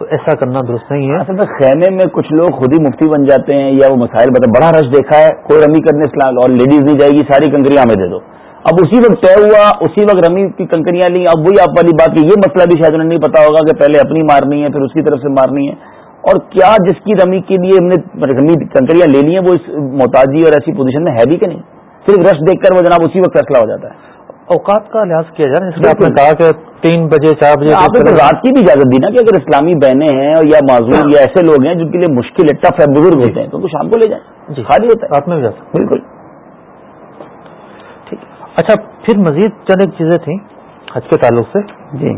تو ایسا کرنا درست نہیں ہے۔ اصل میں خیمے میں کچھ لوگ خود ہی مفتی بن جاتے ہیں یا وہ مسائل بتا بڑا رش دیکھا ہے۔ کوئی رمی کرنے اسلام اور لیڈیز نہیں جائے گی، ساری کنکریاں ہمیں دے دو۔ اب اسی وقت طے ہوا، اسی وقت رمی کی کنکریاں لی اب وہی آپ والی بات کہ یہ مسئلہ بھی شاید انہیں نہیں پتا ہوگا کہ پہلے اپنی مارنی ہے، پھر اس کی طرف سے مارنی ہے۔ اور کیا جس کی رمی کے لیے ہم نے رمی کنکریاں لے لی ہیں وہ اس محتاجی اور ایسی پوزیشن میں ہے بھی کہ نہیں؟ صرف رش دیکھ کر وہ جناب اسی وقت فیصلہ ہو جاتا ہے۔ اوقات کا لحاظ کیا جائے اس میں آپ نے کہا کہ تین بجے چار بجے آپ نے رات کی بھی اجازت دی نا کہ اگر اسلامی بہنیں ہیں یا معذور یا ایسے لوگ ہیں جن کے لیے مشکل ہے ٹف ہے بزرگ ہوتے ہیں تو وہ شام کو لے جائیں۔ جی۔ خالی ہوتا ہے۔ رات میں بھی جاتا بالکل۔ ٹھیک۔ اچھا پھر مزید چند ایک چیزیں تھیں حج کے تعلق سے۔ جی۔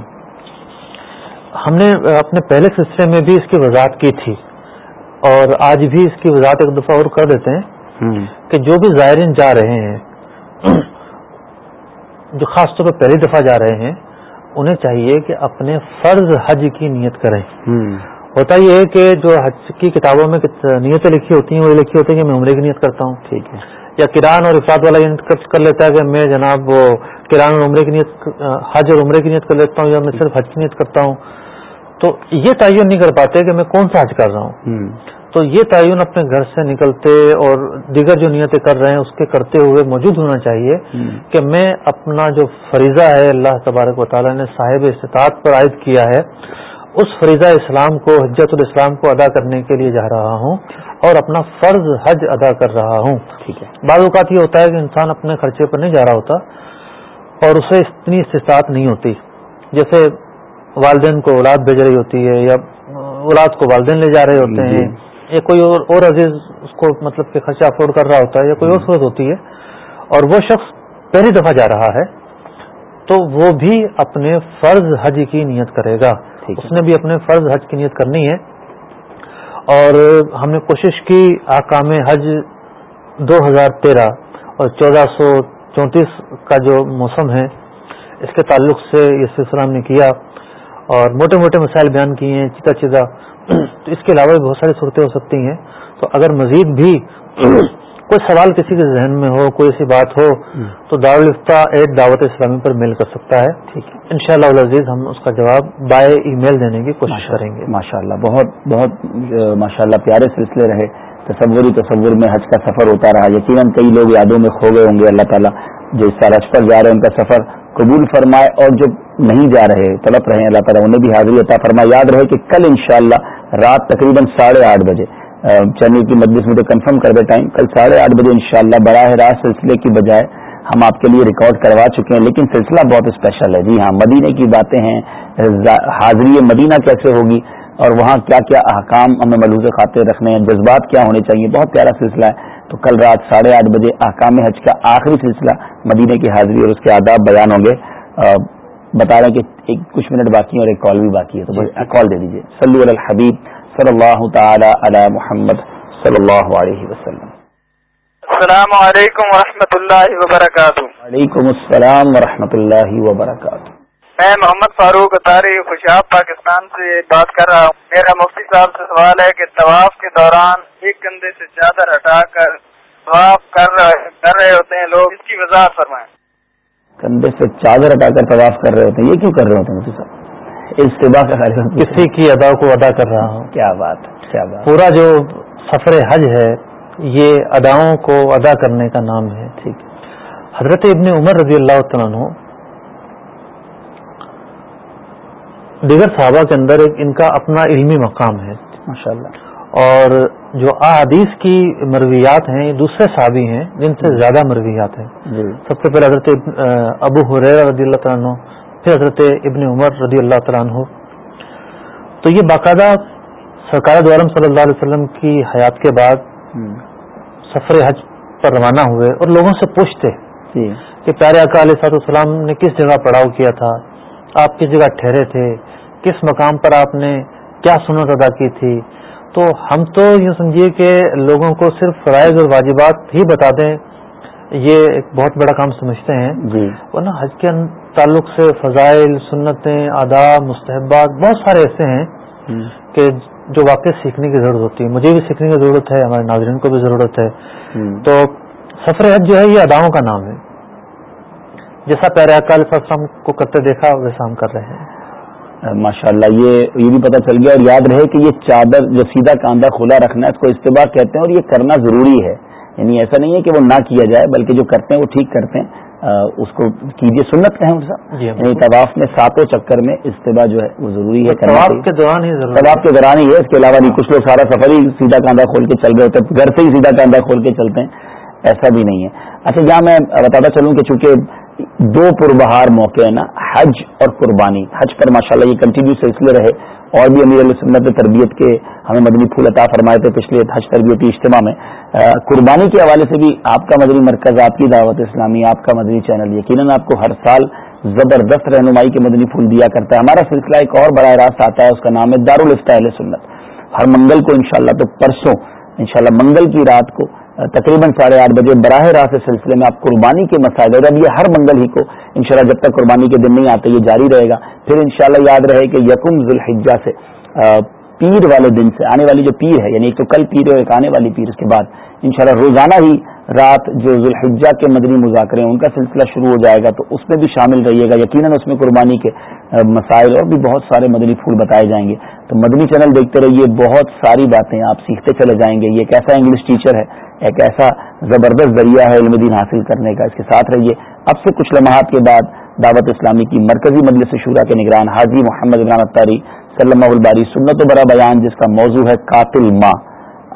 ہم نے اپنے پہلے سلسلے میں بھی اس کی وضاحت کی تھی اور آج بھی اس کی وضاحت ایک دفعہ اور کر دیتے ہیں کہ جو بھی زائرین جا رہے ہیں جو خاص طور پہ پہلی دفعہ جا رہے ہیں انہیں چاہیے کہ اپنے فرض حج کی نیت کریں۔ ہوتا یہ ہے کہ جو حج کی کتابوں میں نیتیں لکھی ہوتی ہیں وہ لکھی ہوتی ہے کہ میں عمرے کی نیت کرتا ہوں۔ ٹھیک ہے۔ یا کران اور افراد والا یہ کر لیتا ہے کہ میں جناب وہ کران اور عمرے کی نیت حج اور عمرے کی نیت کر لیتا ہوں یا میں صرف حج کی نیت کرتا ہوں۔ تو یہ تعین نہیں کر پاتے کہ میں کون سا حج کر رہا ہوں۔ تو یہ تعین اپنے گھر سے نکلتے اور دیگر جو نیتیں کر رہے ہیں اس کے کرتے ہوئے موجود ہونا چاہیے کہ میں اپنا جو فریضہ ہے اللہ تبارک و تعالیٰ نے صاحب استطاعت پر عائد کیا ہے اس فریضہ اسلام کو حجت الاسلام کو ادا کرنے کے لیے جا رہا ہوں اور اپنا فرض حج ادا کر رہا ہوں۔ ٹھیک ہے۔ بعض اوقات یہ ہوتا ہے کہ انسان اپنے خرچے پر نہیں جا رہا ہوتا اور اسے اتنی استطاعت نہیں ہوتی۔ جیسے والدین کو اولاد بھیج رہی ہوتی ہے یا اولاد کو والدین لے جا رہے ہوتے ہیں۔ یا کوئی اور اور عزیز اس کو مطلب کہ خرچہ افورڈ کر رہا ہوتا ہے یا کوئی اور صورت ہوتی ہے اور وہ شخص پہلی دفعہ جا رہا ہے تو وہ بھی اپنے فرض حج کی نیت کرے گا۔ اس نے بھی اپنے فرض حج کی نیت کرنی ہے۔ اور ہم نے کوشش کی آکام حج دو ہزار تیرہ اور چودہ سو چونتیس کا جو موسم ہے اس کے تعلق سے یہ سلسلہ ہم نے کیا اور موٹے موٹے مسائل بیان کیے ہیں چیتا چیتا تو اس کے علاوہ بھی بہت ساری صورتیں ہو سکتی ہیں۔ تو اگر مزید بھی *clears throat* کوئی سوال کسی کے ذہن میں ہو کوئی ایسی بات ہو تو دارالفتہ ایٹ دعوت اسلامی پر میل کر سکتا ہے۔ ٹھیک ہے۔ ان شاء اللہ عزیز ہم اس کا جواب بائے ای میل دینے کی کوشش کریں گے۔ ماشاء اللہ بہت بہت ماشاء اللہ پیارے سلسلے رہے۔ تصوری تصور میں حج کا سفر ہوتا رہا۔ یقیناً کئی لوگ یادوں میں کھو گئے ہوں گے اللہ تعالیٰ جو اس سال حج پر جا رہے ہیں ان کا سفر قبول فرمائے اور جو نہیں جا رہے تڑپ رہے ہیں اللہ تعالیٰ انہیں بھی حاضری عطا فرمائے۔ یاد رہے کہ کل انشاءاللہ رات تقریباً ساڑھے آٹھ بجے۔ چینل کی مجلس مجھے کنفرم کر دے ٹائم کل ساڑھے آٹھ بجے انشاءاللہ براہ راست سلسلے کی بجائے ہم آپ کے لیے ریکارڈ کروا چکے ہیں، لیکن سلسلہ بہت اسپیشل ہے۔ جی ہاں مدینے کی باتیں ہیں۔ حاضری مدینہ کیسے ہوگی اور وہاں کیا کیا احکام ہمیں ملوث خاطر رکھنے ہیں، جذبات کیا ہونے چاہیے۔ بہت پیارا سلسلہ ہے۔ تو کل رات ساڑھے آٹھ بجے احکام حج کا آخری سلسلہ مدینے کی حاضری اور اس کے آداب بیان ہوں گے۔ بتا رہے ہیں کہ ایک کچھ منٹ باقی اور ایک کال بھی باقی ہے تو کال دے دیجیے صلی علی الحبیب صلی اللہ تعالی علی محمد صلی اللہ علیہ وسلم۔ السلام علیکم ورحمۃ اللہ وبرکاتہ۔ وعلیکم السلام ورحمۃ اللہ وبرکاتہ۔ میں محمد فاروق اطاری خوشاب پاکستان سے بات کر رہا ہوں۔ میرا مفتی صاحب سے سوال ہے کہ طواف کے دوران ایک کندھے سے چادر ہٹا کر طواف کر رہے ہوتے ہیں لوگ اس کی وضاحت فرمائیں۔ کندھے سے چادر ہٹا کر طواف کر رہے ہوتے ہیں۔ یہ کیوں کر رہے ہوتے ہیں صاحب؟ استباع کا کسی کی ادا کو ادا کر رہا ہوں۔ کیا بات کیا بات پورا جو سفر حج ہے یہ اداؤں کو ادا کرنے کا نام ہے۔ ٹھیک۔ حضرت ابن عمر رضی اللہ تعالیٰ دیگر صحابہ کے اندر ایک ان کا اپنا علمی مقام ہے۔ ماشاء اللہ اور جو احادیث کی مرویات ہیں یہ دوسرے صحابی ہیں جن سے زیادہ مرویات ہیں۔ جی۔ سب سے پہلے حضرت ابو حریر رضی اللہ تعالیٰ عنہ پھر حضرت ابن عمر رضی اللہ تعالیٰ عنہ۔ تو یہ باقاعدہ سرکار دعالم صلی اللہ علیہ وسلم کی حیات کے بعد سفر حج پر روانہ ہوئے اور لوگوں سے پوچھتے جی۔ کہ پیارے اکا علیہ صاحب السلام نے کس جگہ پڑاؤ کیا تھا؟ آپ کس جگہ ٹھہرے تھے؟ کس مقام پر آپ نے کیا سنت ادا کی تھی؟ تو ہم تو یہ سمجھیے کہ لوگوں کو صرف فرائض اور واجبات ہی بتا دیں یہ ایک بہت بڑا کام سمجھتے ہیں۔ جی۔ ورنہ حج کے تعلق سے فضائل سنتیں آداب مستحبات بہت سارے ایسے ہیں کہ جو واقع سیکھنے کی ضرورت ہوتی ہے۔ مجھے بھی سیکھنے کی ضرورت ہے ہمارے ناظرین کو بھی ضرورت ہے۔ تو سفر حج جو ہے یہ اداؤں کا نام ہے۔ جیسا پیارے اکال وسلم کو کرتے دیکھا ویسا ہم کر رہے ہیں۔ ماشاء اللہ یہ یہ بھی پتہ چل گیا اور یاد رہے کہ یہ چادر جو سیدھا کاندھا کھلا رکھنا ہے اس کو استباع کہتے ہیں اور یہ کرنا ضروری ہے۔ یعنی ایسا نہیں ہے کہ وہ نہ کیا جائے بلکہ جو کرتے ہیں وہ ٹھیک کرتے ہیں۔ اس کو کیجیے سنت کہیں جی یعنی طواف میں ساتوں چکر میں استباع جو ہے وہ ضروری ہے طواف کے دوران ہی طواف کے دوران ہی ہے اس کے علاوہ نہیں کچھ لوگ سارا سفر ہی سیدھا کاندھا کھول کے چل رہے ہوتے ہیں گھر سے ہی سیدھا کاندھا کھول کے چلتے ہیں ایسا بھی نہیں ہے۔ اچھا یہاں میں بتاتا چلوں کہ چونکہ دو پربہار موقع ہیں نا، حج اور قربانی۔ حج پر ماشاءاللہ یہ کنٹینیو سلسلے رہے۔ اور بھی امیر علیہ سنت تربیت کے ہمیں مدنی پھول عطا فرمائے تھے پچھلے حج تربیتی اجتماع میں۔ قربانی کے حوالے سے بھی آپ کا مدنی مرکز، آپ کی دعوت اسلامی، آپ کا مدنی چینل، یقیناً آپ کو ہر سال زبردست رہنمائی کے مدنی پھول دیا کرتا ہے۔ ہمارا سلسلہ ایک اور براہ راست آتا ہے، اس کا نام ہے دارالفتا علیہ سنت۔ ہر منگل کو انشاءاللہ تو پرسوں، انشاءاللہ منگل کی رات کو تقریباً ساڑھے آٹھ بجے براہ راست سلسلے میں آپ قربانی کے مسائل اور اب یہ ہر منگل ہی کو انشاءاللہ جب تک قربانی کے دن نہیں آتے یہ جاری رہے گا۔ پھر انشاءاللہ یاد رہے کہ یقم ذوالحجہ سے پیر والے دن سے، آنے والی جو پیر ہے یعنی ایک تو کل پیر ہے ایک آنے والی پیر اس کے بعد۔ انشاءاللہ روزانہ ہی رات جو ذوالحجہ کے مدنی مذاکرے ہیں، ان کا سلسلہ شروع ہو جائے گا، تو اس میں بھی شامل رہیے گا۔ یقیناً اس میں قربانی کے مسائل اور بھی بہت سارے مدنی پھول بتائے جائیں گے۔ تو مدنی چینل دیکھتے رہیے، بہت ساری باتیں آپ سیکھتے چلے جائیں گے۔ یہ ایک ایسا انگلش ٹیچر ہے؟ ایک ایسا زبردست ذریعہ ہے علم دین حاصل کرنے کا، اس کے ساتھ رہیے۔ اب سے کچھ لمحات کے بعد دعوت اسلامی کی مرکزی مجلس شورا کے نگران حاجی محمد عمران اختاری صلی اللہ الباری سنت و برا بیان، جس کا موضوع ہے قاتل ماں۔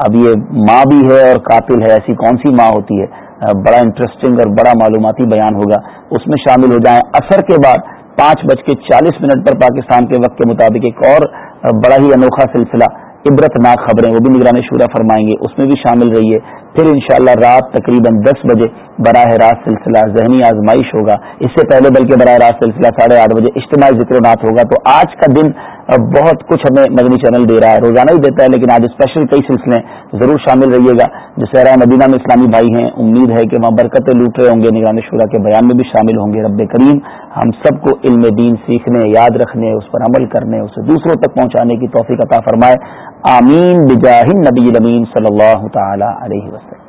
اب یہ ماں بھی ہے اور قاتل ہے، ایسی کون سی ماں ہوتی ہے؟ بڑا انٹرسٹنگ اور بڑا معلوماتی بیان ہوگا۔ اس میں شامل ہو جائیں اثر کے بعد پانچ بج کے چالیس منٹ پر پاکستان کے وقت کے مطابق ایک اور بڑا ہی انوکھا سلسلہ عبرت ناک خبریں، وہ بھی نگرانی شورا فرمائیں گے۔ اس میں بھی شامل رہیے۔ پھر انشاءاللہ رات تقریباً دس بجے براہ راست سلسلہ ذہنی آزمائش ہوگا۔ اس سے پہلے بلکہ براہ راست سلسلہ ساڑھے آٹھ بجے اجتماعی ذکر و نات ہوگا۔ تو آج کا دن بہت کچھ ہمیں مدنی چینل دے رہا ہے، روزانہ ہی دیتا ہے، لیکن آج اسپیشل کئی سلسلے ضرور شامل رہیے گا جو سہرا مدینہ میں اسلامی بھائی ہیں، امید ہے کہ وہاں برکتیں لوٹ رہے ہوں گے، نگران شورا کے بیان میں بھی شامل ہوں گے۔ رب کریم ہم سب کو علم دین سیکھنے، یاد رکھنے، اس پر عمل کرنے، اسے دوسروں تک پہنچانے کی توفیق عطا فرمائے۔ آمین، بجاہ نبی صلی اللہ تعالی علیہ وسلم۔